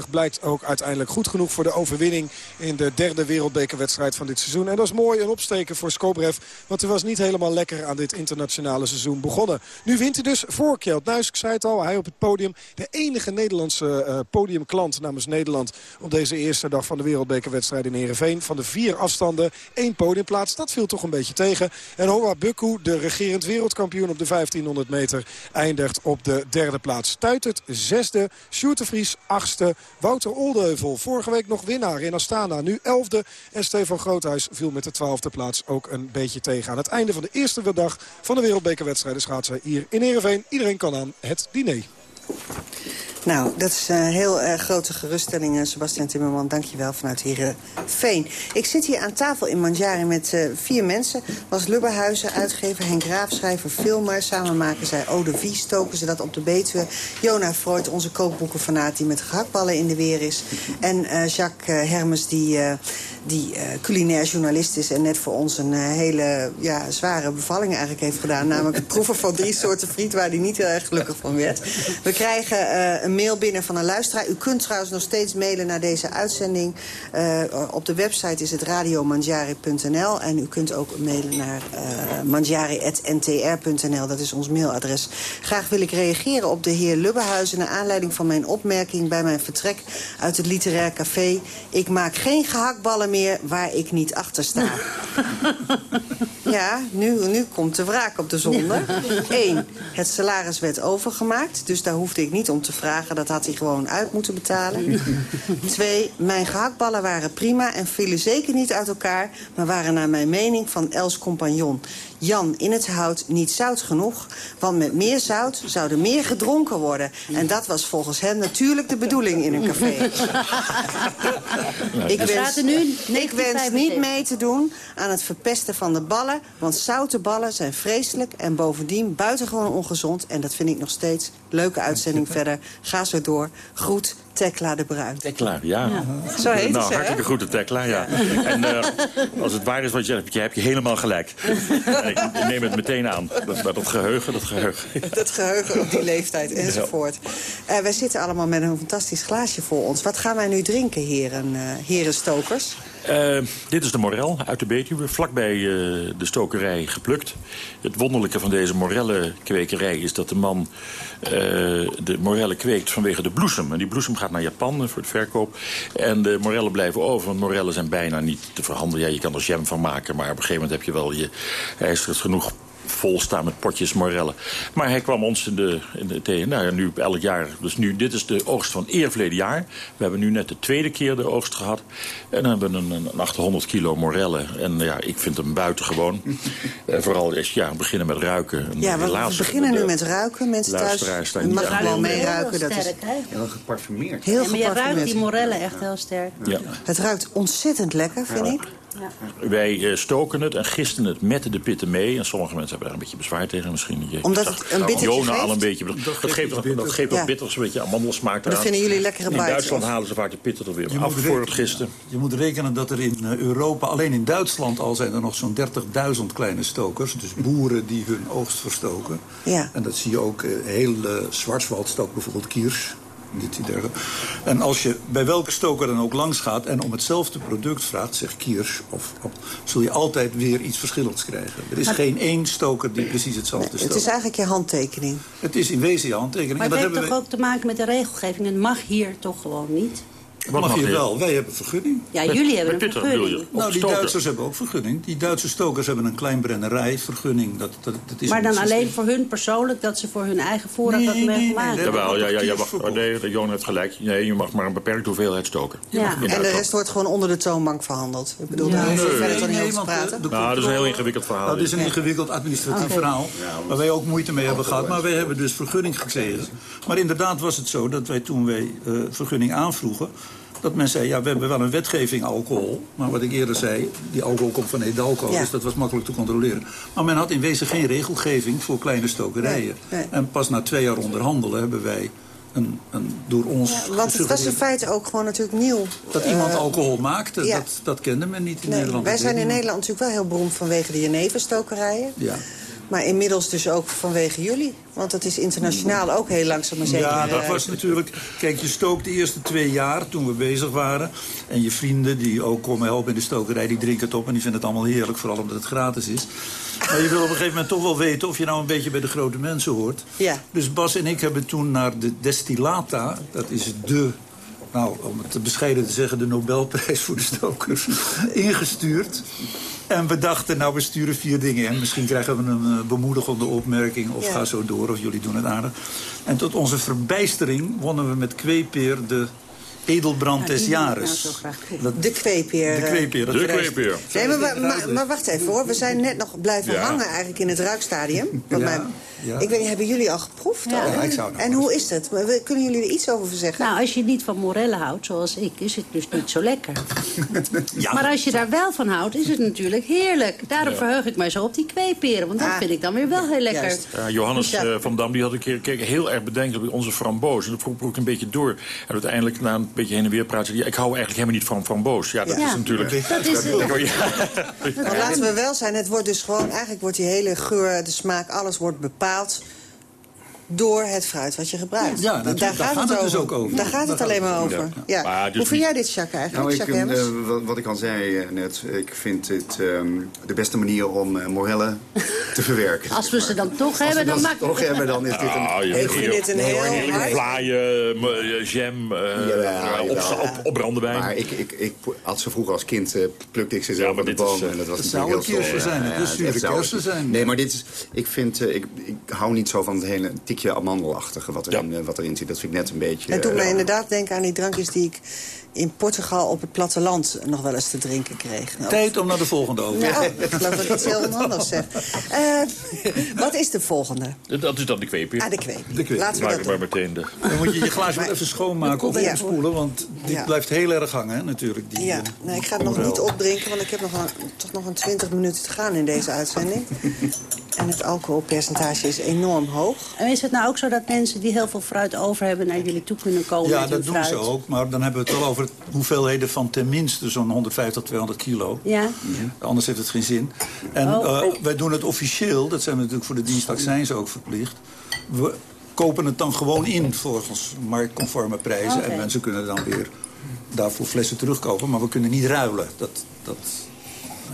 1.45-81 blijkt ook uiteindelijk goed genoeg voor de overwinning... in de derde wereldbekerwedstrijd van dit seizoen. En dat is mooi een opsteken voor Skobrev. Want hij was niet helemaal lekker aan dit internationale seizoen begonnen. Nu wint hij dus voor Kjeld Nuis. Zei het al, hij op het podium. De enige Nederlandse uh, podiumklant namens Nederland... op deze eerste dag van de wereldbekerwedstrijd in Heerenveen. Van de vier afstanden één podiumplaats. Dat viel toch een beetje tegen. En Hoa Bukku, de regerend wereldkampioen op de 1500 meter... eindigt op de derde plaats. Tuitert zesde, Sjoerd Vries achtste. Wouter Oldeheuvel, vorige week nog winnaar in Astana, nu elfde. En Stefan Groothuis viel met de twaalfde plaats ook een beetje tegen. Aan het einde van de eerste dag van de wereldbekerwedstrijden... zij hier in Ereveen. Iedereen kan aan het diner. Nou, dat is een heel uh, grote geruststelling, uh, Sebastian Timmerman. Dank je wel vanuit Veen. Ik zit hier aan tafel in Manjari met vier mensen. Was Lubberhuizen, uitgever, Henk Graaf, schrijver, filmer. Samen maken zij Eau de Vie, stoken ze dat op de Betuwe. Jona Freud, onze kookboekenfanaat die met gehaktballen in de weer is. En Jacques Hermes, die die uh, culinair journalist is... en net voor ons een uh, hele ja, zware bevalling eigenlijk heeft gedaan. Namelijk het proeven van drie soorten friet... waar hij niet heel erg gelukkig van werd. We krijgen uh, een mail binnen van een luisteraar. U kunt trouwens nog steeds mailen naar deze uitzending. op de website is het radiomanjari.nl. En u kunt ook mailen naar manjari.ntr.nl. Dat is ons mailadres. Graag wil ik reageren op de heer Lubbehuizen... naar aanleiding van mijn opmerking bij mijn vertrek uit het literair café. Ik maak geen gehaktballen meer waar ik niet achter sta. ja, nu, nu komt de wraak op de zonde. Eén, het salaris werd overgemaakt. Dus daar hoefde ik niet om te vragen. Dat had hij gewoon uit moeten betalen. Twee, mijn gehaktballen waren prima en vielen zeker niet uit elkaar... maar waren naar mijn mening van Els compagnon. Jan in het hout niet zout genoeg. Want met meer zout zou er meer gedronken worden. En dat was volgens hem natuurlijk de bedoeling in een café. ik wens, nu ik wens niet mee te doen aan het verpesten van de ballen. Want zoute ballen zijn vreselijk en bovendien buitengewoon ongezond. En dat vind ik nog steeds. Leuke uitzending verder. Ga zo door. Groet Tekla de Bruin. Tekla, ja. ja. Zo heet nou, ze, hartelijke groeten, Tekla, ja. En uh, als het waar is wat je hebt, je hebt je helemaal gelijk. ik neem het meteen aan. Dat, dat geheugen, dat geheugen. Dat geheugen op die leeftijd enzovoort. Uh, wij zitten allemaal met een fantastisch glaasje voor ons. Wat gaan wij nu drinken, heren, uh, heren stokers? Uh, dit is de morel uit de Betuwe, vlakbij uh, de stokerij geplukt. Het wonderlijke van deze morellenkwekerij is dat de man uh, de morellen kweekt vanwege de bloesem. En die bloesem gaat naar Japan voor het verkoop. En de morellen blijven over, want morellen zijn bijna niet te verhandelen. Ja, je kan er jam van maken, maar op een gegeven moment heb je wel je ijzeret genoeg vol staan met potjes morellen. Maar hij kwam ons in de, in de, tegen, nou ja, nu elk jaar. Dus nu, dit is de oogst van eerverleden jaar. We hebben nu net de tweede keer de oogst gehad. En dan hebben we een, een 800 kilo morellen. En ja, ik vind hem buitengewoon. uh, vooral is, ja, beginnen met ruiken. Ja, we, we beginnen nu met ruiken. Mensen thuis je mag gewoon mee ruiken. Dat is heel geparfumeerd. Heel ja, maar je ruikt die morellen echt heel sterk. Ja. Het ruikt ontzettend lekker, vind ik. Ja. Wij uh, stoken het en gisten het met de pitten mee. En sommige mensen hebben daar een beetje bezwaar tegen misschien. Je, Omdat het een bittertje Jona geeft? al een beetje. Dat, dat geeft, dat, dat geeft Ja. bitters, een beetje amandelsmaak Dat eraan. vinden jullie lekkere In Duitsland of? halen ze vaak de pitten er weer Je af moet voor het gisten. Je moet rekenen dat er in eh, Europa, alleen in Duitsland al zijn er nog zo'n 30.000 kleine stokers. Dus boeren die hun oogst verstoken. Ja. En dat zie je ook, eh, heel uh, stookt bijvoorbeeld kiers. Dit, dergelijke. En als je bij welke stoker dan ook langs gaat en om hetzelfde product vraagt, zeg kiers, of, of, zul je altijd weer iets verschillends krijgen. Er is Maar- geen één stoker die precies hetzelfde Het stookt. is eigenlijk je handtekening. Het is in wezen je handtekening. Maar het dat heeft toch ook te maken met de regelgeving. Het mag hier toch gewoon niet? We, mag je wel. Wij hebben vergunning. Ja, jullie hebben een vergunning. Nou, die Duitsers hebben ook vergunning. Die Duitse stokers hebben een klein brennerij, vergunning. Dat, dat, dat is Maar dan systeem. alleen voor hun persoonlijk, dat ze voor hun eigen voorraad wat mee maken. Jawel, ja, ja, ja, wacht, oh, nee, de Johan heeft gelijk. Nee, je mag maar een beperkte hoeveelheid stoken. Ja. En de rest wordt gewoon onder de toonbank verhandeld. Ik bedoel, daar Nee, nee, verder niet nee, over te praten. eh, de Nou, dat is een heel ingewikkeld verhaal. Nou, dat is een ingewikkeld administratief verhaal. Waar wij ook moeite mee hebben gehad. Maar wij hebben dus vergunning gekregen. Maar inderdaad was het zo dat wij toen wij eh, vergunning aanvroegen... dat men zei, ja, we hebben wel een wetgeving alcohol. Maar wat ik eerder zei, die alcohol komt van Edalco. Ja. Dus dat was makkelijk te controleren. Maar men had in wezen geen regelgeving voor kleine stokerijen. Nee, nee. En pas na twee jaar onderhandelen hebben wij... Een, een door ons Want het was in feite ook gewoon natuurlijk nieuw. dat iemand Eh, alcohol maakte, ja. dat, dat kende men niet in Nee, Nederland. wij zijn in. Nederland natuurlijk wel heel beroemd vanwege de jeneverstokerijen. Ja. Maar inmiddels dus ook vanwege jullie. Want het is internationaal ook heel langzaam maar zeker. Ja, dat eh, was natuurlijk... Kijk, je stookt de eerste twee jaar toen we bezig waren. En je vrienden die ook komen helpen in de stokerij... die drinken het op en die vinden het allemaal heerlijk. Vooral omdat het gratis is. Maar je wil op een gegeven moment toch wel weten... of je nou een beetje bij de grote mensen hoort. Ja. Dus Bas en ik hebben toen naar de Destillata... dat is de... Nou, om het te bescheiden te zeggen, de Nobelprijs voor de stokers, ingestuurd. En we dachten, nou, we sturen vier dingen in. Misschien krijgen we een eh, bemoedigende opmerking of Ja. ga zo door of jullie doen het aardig. En tot onze verbijstering wonnen we met kweepeer de edelbrand des jaren. Dat- De kweepeer. De eh. kweepeer. De kweepeer. Nee, maar, maar, maar, maar wacht even hoor. We zijn net nog blijven Ja. hangen eigenlijk in het ruikstadium. Wat Ja, mij- ja. Ik weet niet, hebben jullie al geproefd? Ja. al? Ja, ik zou nou en hoe is het? Kunnen jullie er iets over zeggen? Nou, als je niet van morellen houdt, zoals ik, is het dus niet zo lekker. Maar als je daar wel van houdt, is het natuurlijk heerlijk. Daarom verheug ik mij zo op die kweeperen. Want dat Ah. vind ik dan weer wel heel lekker. Johannes ja. eh, van Dam die had een keer keek heel erg bedenkelijk bij onze framboos. En dat vroeg ik een beetje door. En uiteindelijk na een beetje heen en weer praten... ik hou eigenlijk helemaal niet van framboos. Ja, dat Ja. is natuurlijk... Dat is het. Maar laten we wel zijn, het wordt dus gewoon... Eigenlijk wordt die hele geur, de smaak, alles wordt bepaald... door het fruit wat je gebruikt. Ja, daar gaat het dus ook over. Daar gaat het Daar alleen gaat maar het over. over. Ja. Maar dus Hoe vind jij dit, Jacques, eigenlijk? Nou, ik, eh, wat, wat ik al zei eh, net, ik vind het ehm, de beste manier om eh, morellen te verwerken. Als we ze dan toch Als we hebben, dan maakt toch hebben, dan is dit een... Ah, je- Ik vind dit een heel heerlijke vlaaien, eh, jam, op, brandewijn. Maar ik, ik, ik had ze vroeger als kind, eh, plukte ik ze zelf van de dit is, bomen. en dat was het natuurlijk zouden heel kersen zijn, het is zure het zouden- kersen zijn. Nee, maar dit is, ik vind, ik, ik hou niet zo van het hele tikje amandelachtige wat, erin, Ja. eh, wat erin zit. Dat vind ik net een beetje... Het doet mij eh, inderdaad denken aan die drankjes die ik in Portugal op het platteland nog wel eens te drinken kreeg. Nou, Tijd om naar de volgende over. nou, ik geloof dat ik iets heel onhandigs zeg. Eh, wat is de volgende? Dat is dan de kweepje. Ah, de kweep. De kweep. Laten we Maak dat maar meteen de... Dan moet je je glaas wel even schoonmaken of Ja. opspoelen, want dit Ja. blijft heel erg hangen, natuurlijk. Die, Ja, nee, ik ga het nog niet opdrinken, want ik heb nog een, toch nog een 20 minuten te gaan in deze uitzending. En het alcoholpercentage is enorm hoog. En is het nou ook zo dat mensen die heel veel fruit over hebben... naar jullie toe kunnen komen Ja, met hun dat doen fruit? ze ook. Maar dan hebben we het wel over hoeveelheden van tenminste zo'n 150, 200 kilo. Ja. Anders heeft het geen zin. En Oh. eh, wij doen het officieel, dat zijn we natuurlijk voor de dienst ook verplicht. We kopen het dan gewoon in volgens marktconforme prijzen. En mensen kunnen dan weer daarvoor flessen terugkopen. Maar we kunnen niet ruilen. Dat, dat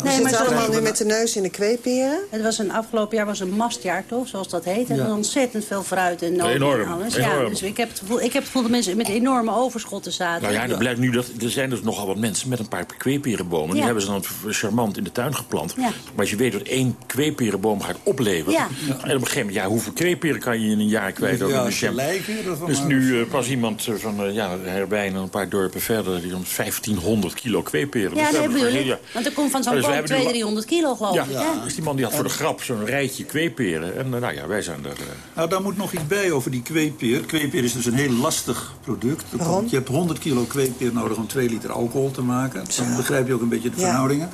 Nee, maar allemaal nu met de neus in de kweeperen? Het was een afgelopen jaar was een mastjaar, toch? Zoals dat heet. En Ja. ontzettend veel fruit en noten Enorm, en alles. enorm. Ja, dus ik heb, het gevoel, ik heb het gevoel dat mensen met enorme overschotten zaten. Nou ja, er blijkt nu dat er zijn dus nogal wat mensen met een paar kweeperenbomen. Die Ja. hebben ze dan charmant in de tuin geplant. Ja. Maar als je weet dat één kweeperenboom gaat opleveren... Ja. En op een gegeven moment, ja, hoeveel kweeperen kan je in een jaar kwijt? Ja, ervan Dus nu eh, pas iemand eh, van uh, ja, Herbijn en een paar dorpen verder... die dan 1500 kilo kweeperen. Ja, Dus dat hebben heel- Want er komt van zo'n Dus we boom hebben nu 200, 300 kilo, geloof Ja, ik. Ja. dus die man die had voor de grap zo'n rijtje kweeperen. En eh, nou ja, wij zijn er... eh, Nou, daar moet nog iets bij over die kweepeer. Kweepeer is dus een heel lastig product. Komt- je hebt 100 kilo kweepeer nodig om 2 liter alcohol te maken. Dan begrijp je ook een beetje de Ja. verhoudingen.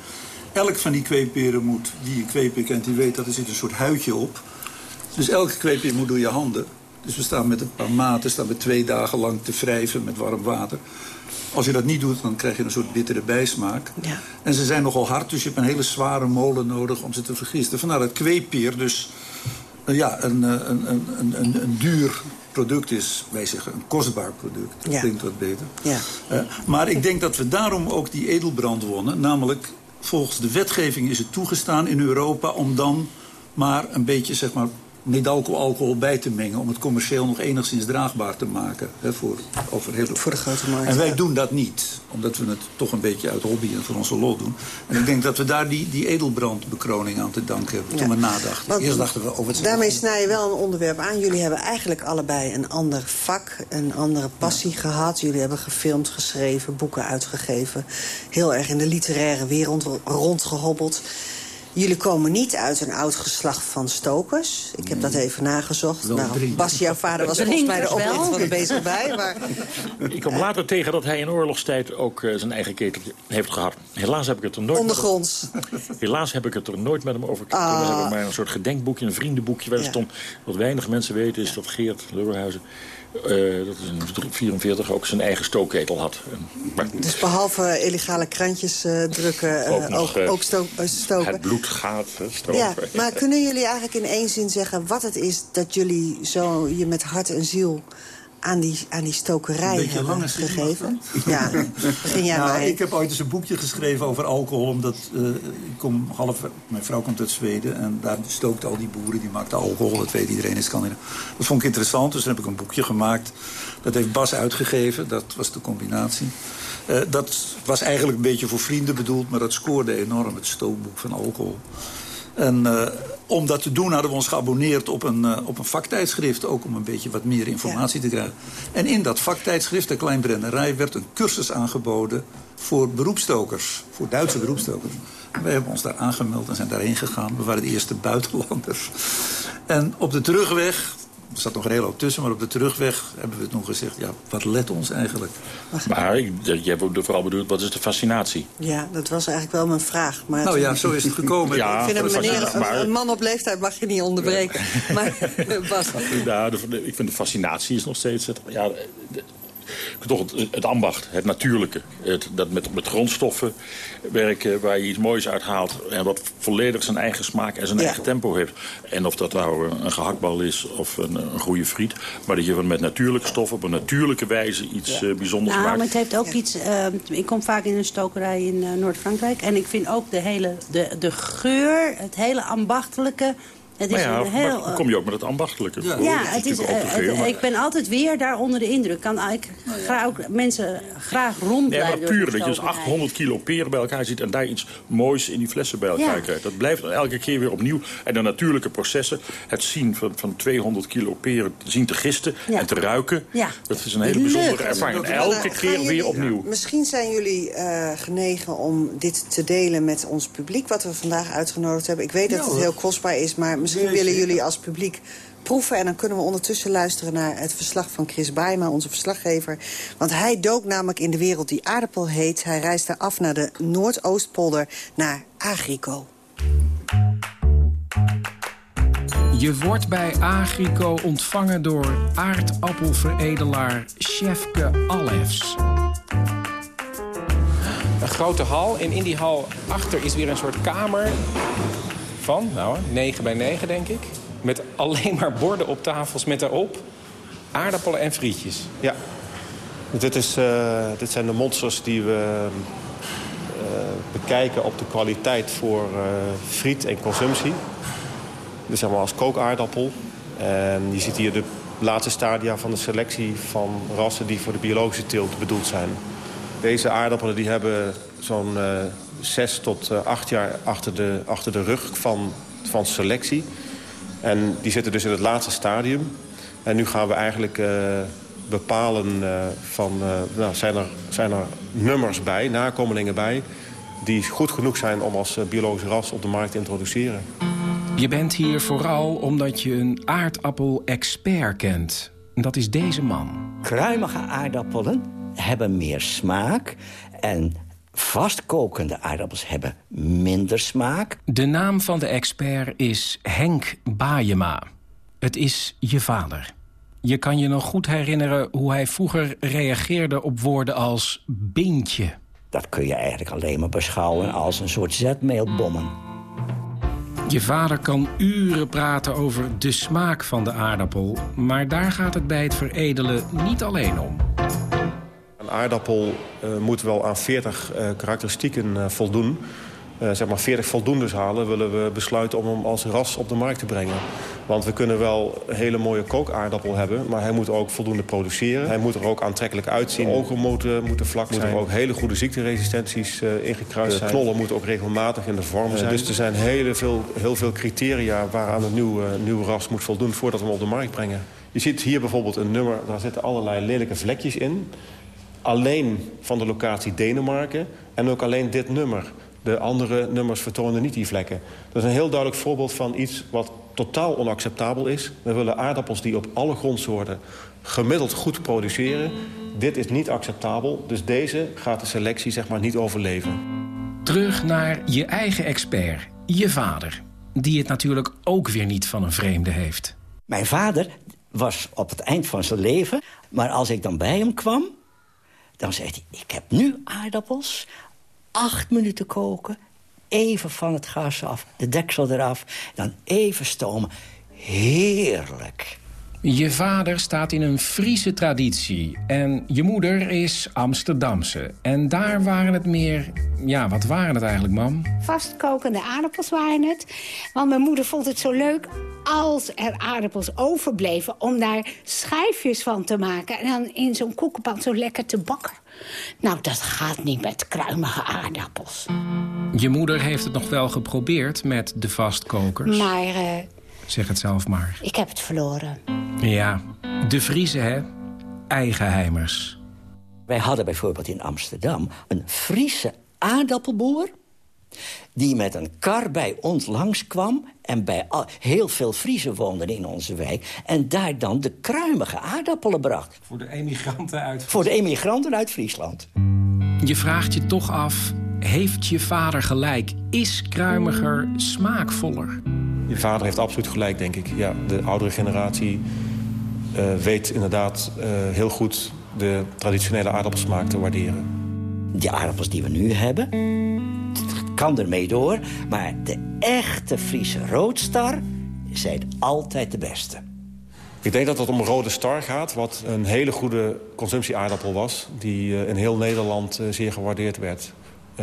Elk van die kweeperen moet, wie een kweepeer kent, die weet dat er zit een soort huidje op. Dus elke kweepeer moet door je handen. Dus we staan met een paar maten, staan we twee dagen lang te wrijven met warm water. Als je dat niet doet, dan krijg je een soort bittere bijsmaak. Ja. En ze zijn nogal hard, dus je hebt een hele zware molen nodig om ze te vergisten. Vandaar dat kweepeer dus eh, ja, een, eh, een, een, een, een, een duur product is. Wij zeggen een kostbaar product. Dat Ja. klinkt wat beter. Ja. Eh, maar ik denk dat we daarom ook die edelbrand wonnen. Namelijk, volgens de wetgeving is het toegestaan in Europa... om dan maar een beetje, zeg maar, medalco alcohol bij te mengen... om het commercieel nog enigszins draagbaar te maken. Hè, voor, over heel... Voor de grote markt. En wij ja. doen dat niet. Omdat we het toch een beetje uit hobby en voor onze lol doen. En ik denk dat we daar die, die edelbrandbekroning aan te danken hebben. Toen Ja. we nadachten. Want Eerst dachten we, oh, wat Daarmee snij je wel een onderwerp aan. Jullie hebben eigenlijk allebei een ander vak, een andere passie gehad. Jullie hebben gefilmd, geschreven, boeken uitgegeven. Heel erg in de literaire wereld rondgehobbeld. Jullie komen niet uit een oud geslacht van stokers. Ik heb dat even nagezocht. Nou. Bas, jouw vader was volgens mij de oprichter van de bezig bij. Maar Ik kwam later tegen dat hij in oorlogstijd ook eh, zijn eigen keteltje heeft gehad. Helaas heb ik het er nooit... ondergronds. Helaas heb ik het er nooit met hem over kunnen Ah. hebben. Maar een soort gedenkboekje, een vriendenboekje... waar er Ja. stond, wat weinig mensen weten, is dat Geert Leurhuizen... eh, dat is in 44 ook zijn eigen stookketel had. Maar Dus behalve illegale krantjes eh, drukken, eh, Ook ook, nog, ook, eh, sto- eh, stoken. het bloed gaat hè, stromen. Ja, maar kunnen jullie eigenlijk in één zin zeggen wat het is dat jullie zo je met hart en ziel aan die, aan die stokerij Een beetje hebben lange zin, gegeven? Ja, begin jij nou, maar. ik heb ooit eens een boekje geschreven over alcohol. Omdat eh, ik kom half, mijn vrouw komt uit Zweden. En daar stookten al die boeren, die maakten alcohol. Dat weet iedereen in Scandinavië. Dat vond ik interessant, dus toen heb ik een boekje gemaakt. Dat heeft Bas uitgegeven, dat was de combinatie. Eh, dat was eigenlijk een beetje voor vrienden bedoeld. Maar dat scoorde enorm, het stookboek van alcohol. En eh, om dat te doen hadden we ons geabonneerd op een, eh, op een vaktijdschrift. Ook om een beetje wat meer informatie te krijgen. En in dat vaktijdschrift, de Kleinbrennerij, werd een cursus aangeboden voor beroepstokers. Voor Duitse beroepstokers. En wij hebben ons daar aangemeld en zijn daarheen gegaan. We waren de eerste buitenlanders. En op de terugweg, er zat nog een hele hoop tussen... maar op de terugweg hebben we het nog gezegd... ja, wat let ons eigenlijk? Maar ik- je hebt ook vooral bedoeld, wat is de fascinatie? Ja, dat was eigenlijk wel mijn vraag. Maar Nou ja, zo is het gekomen. Ja, ik vind een, meneer, maar- een man op leeftijd mag je niet onderbreken. Maar Bas, Ja, de- de- ik vind de fascinatie is nog steeds... Het, ja, de- toch het, het ambacht, het natuurlijke. Het, dat met, met grondstoffen werken waar je iets moois uit haalt... en wat volledig zijn eigen smaak en zijn Ja. eigen tempo heeft. En of dat nou een, gehaktbal is of een, een goede friet... maar dat je van met natuurlijke stoffen op een natuurlijke wijze iets eh, bijzonders Nou, maar maakt. het heeft ook iets... eh, ik kom vaak in een stokerij in eh, Noord-Frankrijk. En ik vind ook de hele de, de geur, het hele ambachtelijke... Het is Maar ja, een heel... maar dan kom je ook met het ambachtelijke. Ja, het is, natuurlijk ook de eh, het- maar- ik ben altijd weer daar onder de indruk. Kan, ik ga ook mensen graag Nee, rondleiden. maar puur dat je dus stokerij. 800 kilo peren bij elkaar ziet... en daar iets moois in die flessen bij elkaar Ja. krijgt. Dat blijft elke keer weer opnieuw. En de natuurlijke processen, het zien van, van 200 kilo peren... zien te gisten Ja. en te ruiken... Ja. dat is een hele bijzondere ervaring. En elke keer jullie- weer opnieuw. Misschien zijn jullie eh, genegen om dit te delen met ons publiek... wat we vandaag uitgenodigd hebben. Ik weet dat Ja, het heel kostbaar is, maar misschien Nee, willen jullie als publiek proeven. En dan kunnen we ondertussen luisteren naar het verslag van Chris Baima, onze verslaggever. Want hij dook namelijk in de wereld die aardappel heet. Hij reisde af naar de Noordoostpolder, naar Agrico. Je wordt bij Agrico ontvangen door aardappelveredelaar Chefke Alefs. Een grote hal. En in die hal achter is weer een soort kamer van, nou, 9 bij 9 denk ik. Met alleen maar borden op tafels met daarop aardappelen en frietjes. Ja. Dit, is, eh, dit zijn de monsters die we eh, bekijken op de kwaliteit voor uh, friet en consumptie. Dus zeg maar als kookaardappel. En je ziet hier de laatste stadia van de selectie van rassen die voor de biologische teelt bedoeld zijn. Deze aardappelen die hebben zo'n uh, zes tot uh, acht jaar achter de, achter de rug van, van selectie. En die zitten dus in het laatste stadium. En nu gaan we eigenlijk uh, bepalen van, nou, zijn, er, zijn er nummers bij, nakomelingen bij... die goed genoeg zijn om als biologisch ras op de markt te introduceren. Je bent hier vooral omdat je een aardappel-expert kent. Dat is deze man. Kruimige aardappelen hebben meer smaak en vastkokende aardappels hebben minder smaak. De naam van de expert is Henk Baayema. Het is je vader. Je kan je nog goed herinneren hoe hij vroeger reageerde op woorden als bintje. Dat kun je eigenlijk alleen maar beschouwen als een soort zetmeelbommen. Je vader kan uren praten over de smaak van de aardappel... maar daar gaat het bij het veredelen niet alleen om. Een aardappel uh, moet wel aan 40 uh, karakteristieken uh, voldoen. zeg maar 40 voldoendes halen, willen we besluiten om hem als ras op de markt te brengen. Want we kunnen wel een hele mooie kookaardappel hebben... maar hij moet ook voldoende produceren. Hij moet er ook aantrekkelijk uitzien. De ogen moeten, moeten vlak zijn. Moeten er ook hele goede ziekteresistenties uh, ingekruist zijn. De knollen moeten ook regelmatig in de vorm zijn. dus er zijn hele veel, heel veel criteria waaraan een nieuw, nieuw ras moet voldoen... voordat we hem op de markt brengen. Je ziet hier bijvoorbeeld een nummer, daar zitten allerlei lelijke vlekjes in. Alleen van de locatie Denemarken en ook alleen dit nummer. De andere nummers vertonen niet die vlekken. Dat is een heel duidelijk voorbeeld van iets wat totaal onacceptabel is. We willen aardappels die op alle grondsoorten gemiddeld goed produceren. Dit is niet acceptabel, dus deze gaat de selectie zeg maar niet overleven. Terug naar je eigen expert, je vader. Die het natuurlijk ook weer niet van een vreemde heeft. Mijn vader was op het eind van zijn leven. Maar als ik dan bij hem kwam, dan zei hij... ik heb nu aardappels, acht minuten koken even van het gas af, de deksel eraf, dan even stomen. Heerlijk. Je vader staat in een Friese traditie en je moeder is Amsterdamse. En daar waren het meer... Ja, wat waren het eigenlijk, mam? Vastkokende aardappels waren het. Want mijn moeder vond het zo leuk als er aardappels overbleven... om daar schijfjes van te maken en dan in zo'n koekenpan zo lekker te bakken. Nou, dat gaat niet met kruimige aardappels. Je moeder heeft het nog wel geprobeerd met de vastkokers. Maar... Uh, zeg het zelf maar. Ik heb het verloren. Ja, de Friese, hè? Eigenheimers. Wij hadden bijvoorbeeld in Amsterdam een Friese aardappelboer... die met een kar bij ons langskwam... en bij al, heel veel Friese woonden in onze wijk... en daar dan de kruimige aardappelen bracht. Voor de emigranten uit Voor de emigranten uit Friesland. Je vraagt je toch af, heeft je vader gelijk? Is kruimiger smaakvoller? Je vader heeft absoluut gelijk, denk ik. Ja, de oudere generatie uh, weet inderdaad uh, heel goed de traditionele aardappelsmaak te waarderen. Die aardappels die we nu hebben, kan ermee door. Maar de echte Friese roodstar zijn altijd de beste. Ik denk dat het om een rode star gaat, wat een hele goede consumptieaardappel was... die uh, in heel Nederland zeer gewaardeerd werd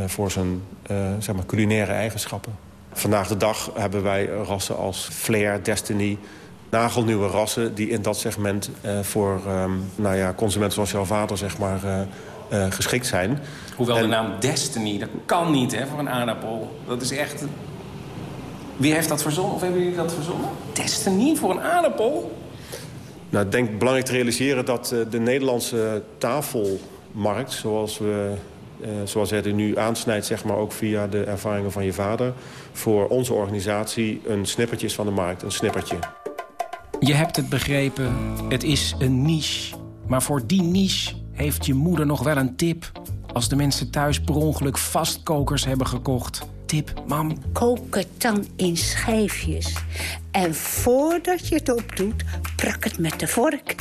voor zijn zeg maar culinaire eigenschappen. Vandaag de dag hebben wij rassen als Flair, Destiny... nagelnieuwe rassen die in dat segment uh, voor um, nou ja, consumenten zoals jouw vader zeg maar, uh, uh, geschikt zijn. Hoewel en... de naam Destiny, dat kan niet hè, voor een aardappel. Dat is echt... Wie heeft dat verzonnen? Of hebben jullie dat verzonnen? Destiny voor een aardappel? Nou, ik denk belangrijk te realiseren dat de Nederlandse tafelmarkt... zoals we uh, zoals hij er nu aansnijdt, zeg maar ook via de ervaringen van je vader... voor onze organisatie een snippertje is van de markt, een snippertje. Je hebt het begrepen, het is een niche. Maar voor die niche heeft je moeder nog wel een tip... als de mensen thuis per ongeluk vastkokers hebben gekocht. Tip, mam. Kook het dan in schijfjes. En voordat je het opdoet, prak het met de vork.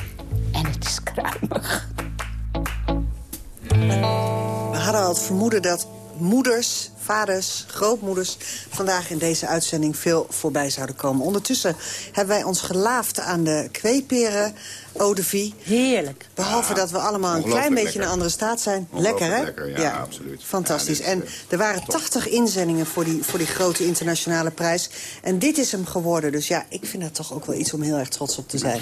En het is kruimig hadden al het vermoeden dat moeders vaders, grootmoeders... vandaag in deze uitzending veel voorbij zouden komen. Ondertussen hebben wij ons gelaafd aan de kweeperen eau de vie. Heerlijk. Behalve dat we allemaal een klein beetje lekker. een andere staat zijn. Lekker, hè? lekker, ja, absoluut. Fantastisch. Ja, dit is, en er waren 80 inzendingen voor die, voor die grote internationale prijs. En dit is hem geworden. Dus ja, ik vind dat toch ook wel iets om heel erg trots op te zijn.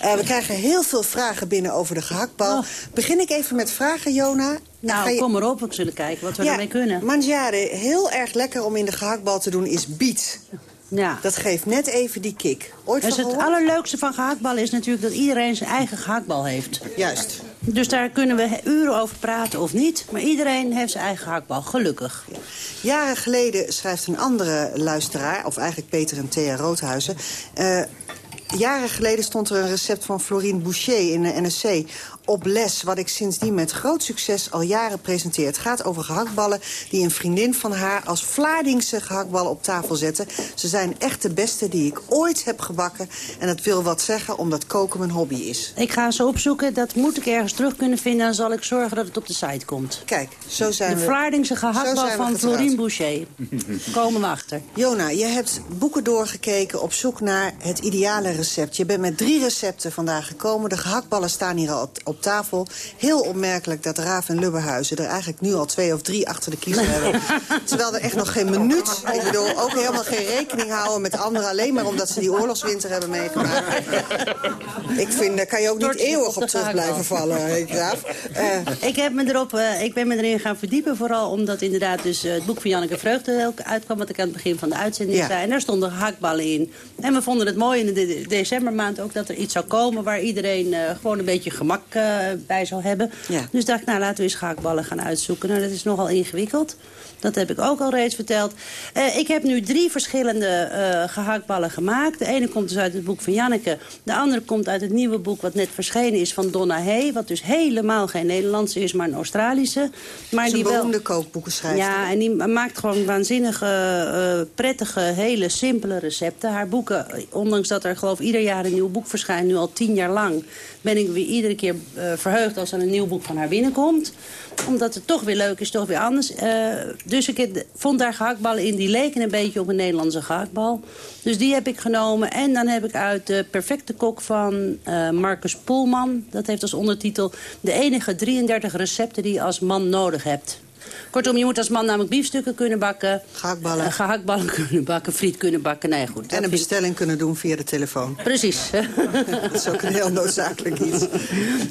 Eh, we krijgen heel veel vragen binnen over de gehaktbal. Begin ik even met vragen, Jona? Nou, je- kom maar op, we zullen kijken wat we ermee kunnen. Mangiare, heel erg lekker om in de gehaktbal te doen, is biet. Ja. Dat geeft net even die kick. Ooit Dus het allerleukste van gehaktballen is natuurlijk dat iedereen zijn eigen gehaktbal heeft. Juist. Dus daar kunnen we uren over praten of niet. Maar iedereen heeft zijn eigen gehaktbal, gelukkig. Jaren geleden schrijft een andere luisteraar, of eigenlijk Peter en Thea Roodhuizen... eh, jaren geleden stond er een recept van Florine Boucher in de NSC op les... wat ik sindsdien met groot succes al jaren presenteer. Het gaat over gehaktballen die een vriendin van haar... als Vlaardingse gehaktballen op tafel zette. Ze zijn echt de beste die ik ooit heb gebakken. En dat wil wat zeggen omdat koken mijn hobby is. Ik ga ze opzoeken, dat moet ik ergens terug kunnen vinden... en zal ik zorgen dat het op de site komt. Kijk, zo zijn de we... Vlaardingse zo gehaktbal van. Florine Boucher. Komen we achter. Jona, je hebt boeken doorgekeken op zoek naar het ideale recept. Je bent met drie recepten vandaag gekomen. De gehaktballen staan hier al op, op tafel. Heel opmerkelijk dat Raaf en Lubberhuizen er eigenlijk nu al twee of drie achter de kiezer hebben. Terwijl er echt nog geen minuut, ik bedoel, ook helemaal geen rekening houden met anderen. Alleen maar omdat ze die oorlogswinter hebben meegemaakt. Ik vind, daar kan je ook niet eeuwig op terug blijven vallen, hè, Raaf. Eh, Ik, heb me erop, eh, ik ben me erin gaan verdiepen, vooral omdat inderdaad dus, eh, het boek van Janneke Vreugde ook uitkwam... wat ik aan het begin van de uitzending Ja. zei. En daar stonden gehaktballen in. En we vonden het mooi in de de- decembermaand ook dat er iets zou komen... waar iedereen eh, gewoon een beetje gemak eh, bij zou hebben. Ja. Dus dacht ik, nou laten we eens gehaktballen gaan uitzoeken. Nou, dat is nogal ingewikkeld. Dat heb ik ook al reeds verteld. Eh, ik heb nu drie verschillende eh gehaktballen gemaakt. De ene komt dus uit het boek van Janneke. De andere komt uit het nieuwe boek wat net verschenen is van Donna Hay. Wat dus helemaal geen Nederlandse is, maar een Australische. Maar die wel... beroemde kookboekenschrijver. Ja, en die maakt gewoon waanzinnige, eh, prettige, hele simpele recepten. Haar boeken, ondanks dat er geloof ieder jaar een nieuw boek verschijnt... nu al tien jaar lang, ben ik weer iedere keer eh, verheugd als er een nieuw boek van haar binnenkomt. Omdat het toch weer leuk is, toch weer anders. Eh, dus ik vond daar gehaktballen in die leken een beetje op een Nederlandse gehaktbal. Dus die heb ik genomen. En dan heb ik uit de perfecte kok van eh, Marcus Poelman... dat heeft als ondertitel de enige 33 recepten die je als man nodig hebt. Kortom, je moet als man namelijk biefstukken kunnen bakken. Gehaktballen. eh, gehaktballen kunnen bakken, friet kunnen bakken. Nee, goed. En een bestelling kunnen doen via de telefoon. Precies. Dat is ook een heel noodzakelijk iets.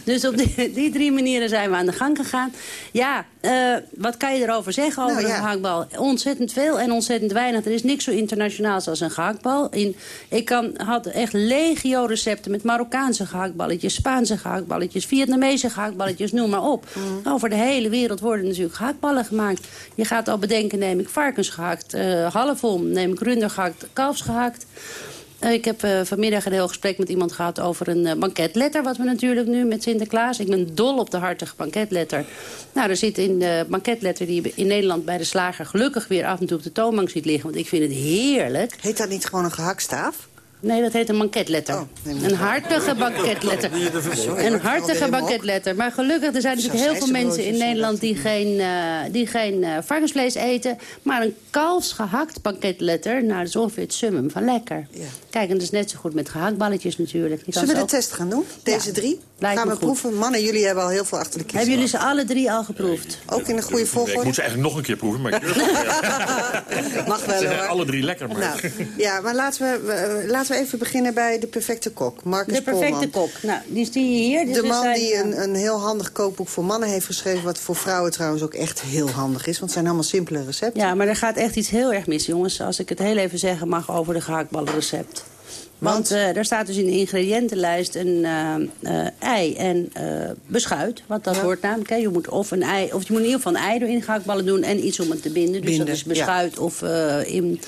Dus op die, die drie manieren zijn we aan de gang gegaan. Ja, eh, wat kan je erover zeggen over Nou, een ja. gehaktbal? Ontzettend veel en ontzettend weinig. Er is niks zo internationaals als een gehaktbal. In, ik kan, had echt legio recepten met Marokkaanse gehaktballetjes... Spaanse gehaktballetjes, Vietnamese gehaktballetjes, noem maar op. Mm. Over de hele wereld worden natuurlijk gehaktballen gemaakt. Je gaat al bedenken, neem ik varkensgehakt, eh halfom, neem ik rundergehakt, kalfsgehakt... Eh, Ik heb eh, vanmiddag een heel gesprek met iemand gehad over een eh, banketletter... wat we natuurlijk nu met Sinterklaas... Ik ben dol op de hartige banketletter. Nou, er zit in de banketletter die je in Nederland bij de slager... gelukkig weer af en toe op de toonbank ziet liggen. Want ik vind het heerlijk. Heet dat niet gewoon een gehaktstaaf? Nee, dat heet een banketletter. een hartige banketletter. Een hartige banketletter. Maar gelukkig, er zijn natuurlijk heel veel mensen in Nederland... die geen, eh, die geen eh, varkensvlees eten. Maar een kalfsgehakt banketletter... nou, dat is ongeveer het summum van lekker. Kijk, en dat is net zo goed met gehaktballetjes natuurlijk. Zullen we ze de ook- test gaan doen? Deze drie? lijkt gaan we proeven? Mannen, jullie hebben al heel veel achter de kiezer. Hebben jullie ze alle drie al geproefd? Ook in de goede Ik volgorde? moet ze eigenlijk nog een keer proeven, maar ik Mag wel Ze zijn hoor. alle drie lekker, maar... Nou, ja, maar laten we, we- laten we even beginnen bij de perfecte kok. Marcus De perfecte Polman. kok. Nou, die zie je hier. Dus De man zijn, die eh, een, een heel handig kookboek voor mannen heeft geschreven... wat voor vrouwen trouwens ook echt heel handig is. Want het zijn allemaal simpele recepten. Ja, maar er gaat echt iets heel erg mis, jongens. Als ik het heel even zeggen mag over de gehaktballenrecept. Want eh er staat dus in de ingrediëntenlijst een eh, eh, ei en beschuit. Want dat hoort namelijk. Hè. Je moet of een ei, of je moet in ieder geval een ei erin gehaktballen doen en iets om het te binden. Dus Binden, dat is beschuit of in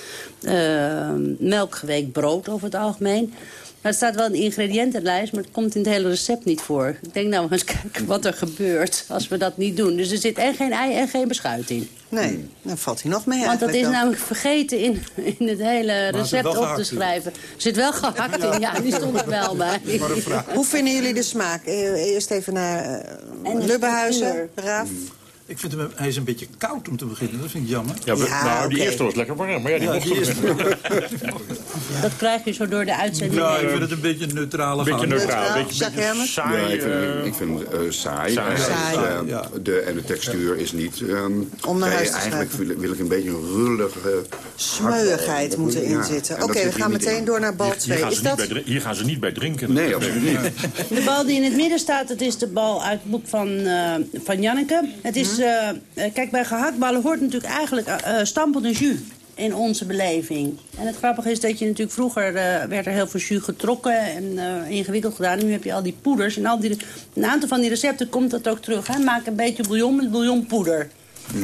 eh, melk geweekt brood over het algemeen. Het staat wel de ingrediëntenlijst, maar het komt in het hele recept niet voor. Ik denk nou, eens kijken wat er gebeurt als we dat niet doen. Dus er zit en geen ei en geen beschuit in. Nee, dan valt hij nog mee Want dat is dan. namelijk vergeten in, in het hele er recept op te schrijven. Er zit wel gehakt in, ja, die stond er wel bij. Hoe vinden jullie de smaak? Eh, Eerst even naar uh, de Lubbehuizen. Raaf. Ik vind hem, hij is een beetje koud om te beginnen, dat vind ik jammer. Ja, we- nou, die eerste was lekker warm, maar ja, die mocht die er- eerste. Dat krijg je zo door de uitzending Ja, heen. ik vind het een beetje een neutrale Beetje gang. neutraal, Neutraal, beetje, beetje saai. ja, ik vind, eh, ik vind hem eh, saai. saai. Eh, Saai. Ja. de, en de textuur is niet... ehm, Om naar huis te Eigenlijk wil, wil ik een beetje een rullige... Smeuigheid hardbal. moet erin Ja, zitten. en Oké, we gaan hier meteen in. door naar bal hier, 2. gaan Is ze niet dat... bij, drin- hier gaan ze niet bij drinken. Nee, absoluut niet. De bal die in het midden staat, dat is de bal uit het boek van, eh, van Janneke. Het is, eh, eh, kijk, bij gehaktballen hoort natuurlijk eigenlijk eh eh, stampelde jus in onze beleving. En het grappige is dat je natuurlijk vroeger werd er heel veel jus getrokken en ingewikkeld gedaan. En nu heb je al die poeders. En al die, een aantal van die recepten komt dat ook terug. Hè? Maak een beetje bouillon met bouillonpoeder.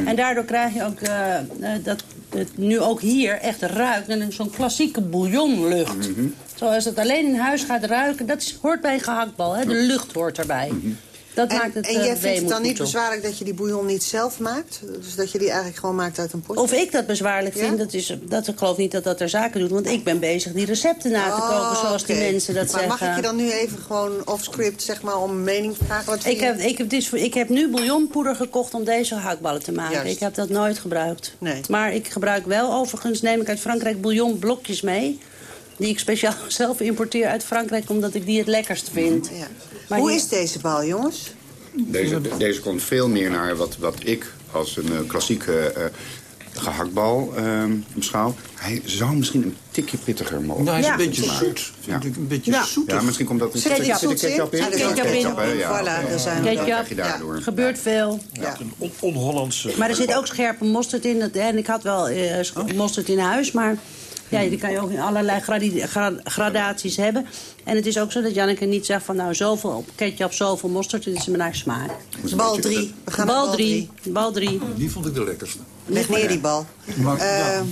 En daardoor krijg je ook dat het nu ook hier echt ruikt naar zo'n klassieke bouillonlucht. Zoals het alleen in huis gaat ruiken, dat hoort bij gehaktbal. Hè? De lucht hoort erbij. Dat En, maakt het en eh, jij vindt het dan niet bezwaarlijk dat je die bouillon niet zelf maakt? Dus dat je die eigenlijk gewoon maakt uit een potje? Of ik dat bezwaarlijk Ja? vind, dat is, dat, ik geloof niet dat dat er zaken doet. Want ik ben bezig die recepten na te Oh, koken zoals die oké. mensen dat maar zeggen. mag ik je dan nu even gewoon off-script zeg maar, om een mening vragen? Wat Ik heb, ik, heb dus, ik heb nu bouillonpoeder gekocht om deze gehaktballen te maken. Juist. Ik heb dat nooit gebruikt. Nee. Maar ik gebruik wel, overigens neem ik uit Frankrijk bouillonblokjes mee. Die ik speciaal zelf importeer uit Frankrijk, omdat ik die het lekkerst vind. Ja. Maar Hoe hier- is deze bal, jongens? Deze, deze komt veel meer naar wat, wat ik als een eh, klassieke eh, gehaktbal eh, beschouw. Hij zou misschien een tikje pittiger mogen. Nou, hij is Ja. een beetje zoet. Vind Ja. ik een beetje Ja. zoetig. Ja, misschien komt dat... Zit er Ketchup. in? ketchup in? Zit Ketchup in. ketchup hè? Ja, Voilà, daar zijn we Ketchup. daardoor. Gebeurt veel. Ja. Een on- on-Hollandse... Maar er zit ook scherpe mosterd in. Dat- En ik had wel eh, sch- mosterd in huis, maar ja, die kan je ook in allerlei gra- gradaties hebben. En het is ook zo dat Janneke niet zegt van nou zoveel ketchup, zoveel mosterd. Het is me naar smaak. Bal 3. We gaan naar Bal 3. Bal 3. Die vond ik de lekkerste. Leg neer die bal. Maar, Eh, ja,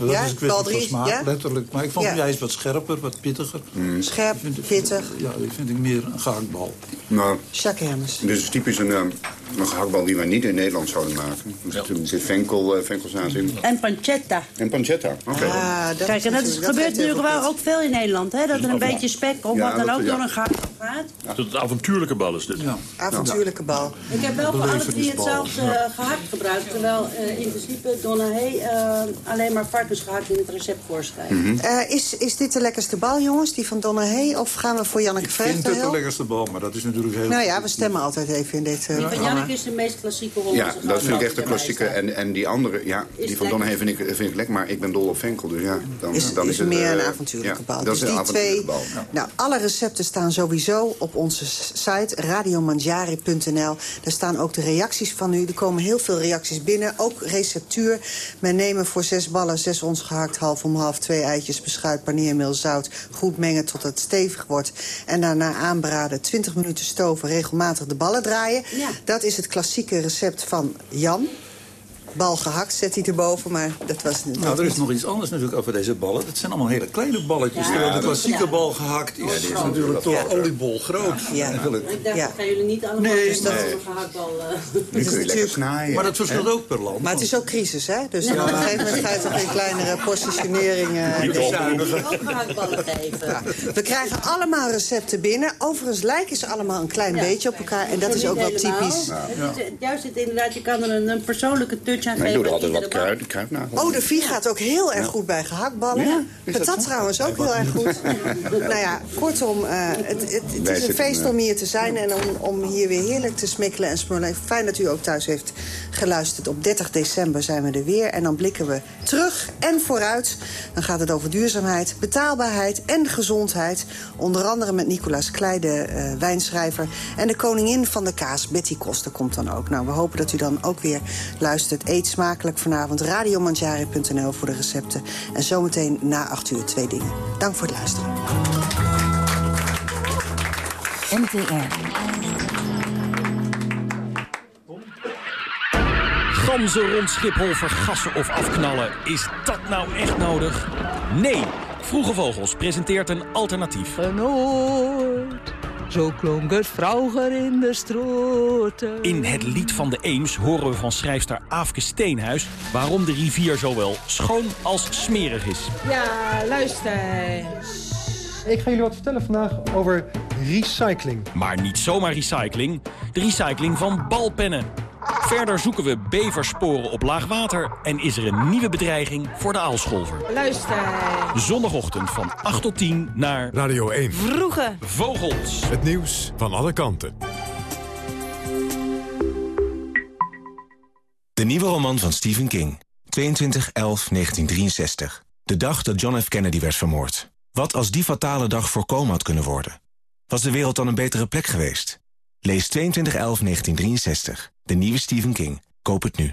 dat ja, is een kwestie bal van drie, smaak, ja? letterlijk. Maar ik vond Ja. hij is wat scherper, wat pittiger. Scherp, Ik vind het- pittig. Ja, die vind ik meer een gehaktbal. Nou, Jacques Hermes. dit is typisch een, een gehaktbal die wij niet in Nederland zouden maken. Er zit, zit venkel, eh, venkelzaad in. En pancetta. En pancetta, oké. Ah, dat Kijk, en dat is, gebeurt wel veel ook veel in Nederland. Hè? Dat er een beetje spek of Ja, wat dan ook ja. door een gehakt gaat. Dat het een avontuurlijke bal is dit. Ja. Avontuurlijke bal. Ik heb wel voor alle drie hetzelfde eh, gehakt gebruikt. Terwijl eh, in principe Donahe eh alleen maar varkensgehakt in het recept voorschrijft. Eh, is, is dit de lekkerste bal, jongens? Die van Donnerhee? Of gaan we voor Janneke Ik vind het de lekkerste bal, maar dat is natuurlijk heel... Nou ja, we stemmen altijd even in dit eh, Is de meest klassieke Ja, Hollandse dat vind ik echt de klassieke. En, en die andere, ja, die van. Donnerheen vind ik, vind ik lekker. Maar ik ben dol op venkel, dus ja. Dan Is, dan is het, meer eh, een avontuurlijke ja, bal. Dat Dus is een die avontuurlijke twee. bal. ja. Nou, alle recepten staan sowieso op onze site radiomanjari.nl. Daar staan ook de reacties van u. Er komen heel veel reacties binnen. Ook receptuur. Men nemen voor zes ballen, zes ons gehakt, half om half, twee eitjes, beschuit, paneermeel, zout. Goed mengen tot het stevig wordt. En daarna aanbraden, 20 minuten stoven, regelmatig de ballen draaien. Ja. Dat is het klassieke recept van Jan. Bal gehakt zet hij erboven, maar dat was het Nou, er is nog iets anders natuurlijk over deze ballen. Het zijn allemaal hele kleine balletjes. Ja, terwijl de dat- klassieke ja. bal gehakt is, natuurlijk toch oliebol groot. Ja. Ik dacht, Ja. dat gaan jullie niet allemaal Nee, dus dat nee. is een gehaktbal. eh. Nu is kun je lekker natuurlijk- snijden. Maar dat verschilt ook per land. Maar het is ook crisis, hè? Dus dan op een gegeven moment ga je toch in kleinere positioneringen. Niet gehaktballen geven. We krijgen allemaal recepten binnen. Overigens lijken ze allemaal een klein Ja. beetje op elkaar. En dat is ook wel Niet typisch. Het is, juist het inderdaad, je kan er een, een persoonlijke touch aan Maar ik doe er altijd wat kruid. Oh, de vie gaat ook heel erg goed bij gehaktballen. Ja, dat trouwens ook heel erg goed. nou ja, kortom, eh, het, het, is een feest om hier te zijn... en om, om hier weer heerlijk te smikkelen en smullen. Fijn dat u ook thuis heeft geluisterd. Op 30 december zijn we er weer. En dan blikken we terug en vooruit. Dan gaat het over duurzaamheid, betaalbaarheid en gezondheid. Onder andere met Nicolaas Kleij, de eh, wijnschrijver. En de koningin van de kaas, Betty Koster, komt dan ook. Nou, we hopen dat u dan ook weer luistert. Eet smakelijk vanavond. Radiomanjari.nl voor de recepten. En zometeen na 8 uur twee dingen. Dank voor het luisteren. NTR. Ganzen rond Schiphol vergassen of afknallen. Is dat nou echt nodig? Nee. Vroege Vogels presenteert een alternatief. Genoord, zo klonk het vroeger in de stroten. In het lied van de Eems horen we van schrijfster Aafke Steenhuis... waarom de rivier zowel schoon als smerig is. Ja, luister. Ik ga jullie wat vertellen vandaag over recycling. Maar niet zomaar recycling. De recycling van balpennen. Verder zoeken we beversporen op laag water... en is er een nieuwe bedreiging voor de aalscholver. Luister. Zondagochtend van 8 tot 10 naar... Radio 1. Vroege. Vogels. Het nieuws van alle kanten. De nieuwe roman van Stephen King. 22-11-1963. De dag dat John F. Kennedy werd vermoord. Wat als die fatale dag voorkomen had kunnen worden? Was de wereld dan een betere plek geweest? Lees 22-11-1963. De nieuwe Stephen King. Koop het nu.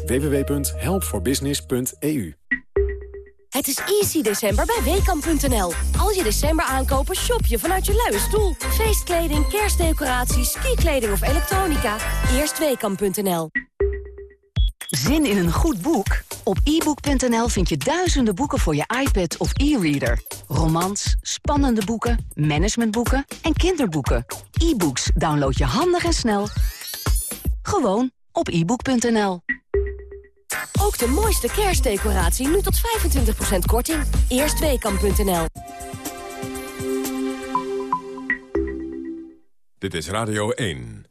www.helpforbusiness.eu Het is easy december bij WKAM.nl. Als je december aankopen, shop je vanuit je luie stoel. Feestkleding, kerstdecoraties, skikleding of elektronica. Eerst WKAM.nl. Zin in een goed boek? Op ebook.nl vind je duizenden boeken voor je iPad of e-reader. Romans, spannende boeken, managementboeken en kinderboeken. E-books download je handig en snel. Gewoon op ebook.nl. Ook de mooiste kerstdecoratie nu tot 25% korting. Eerst WKAM.nl. Dit is Radio 1.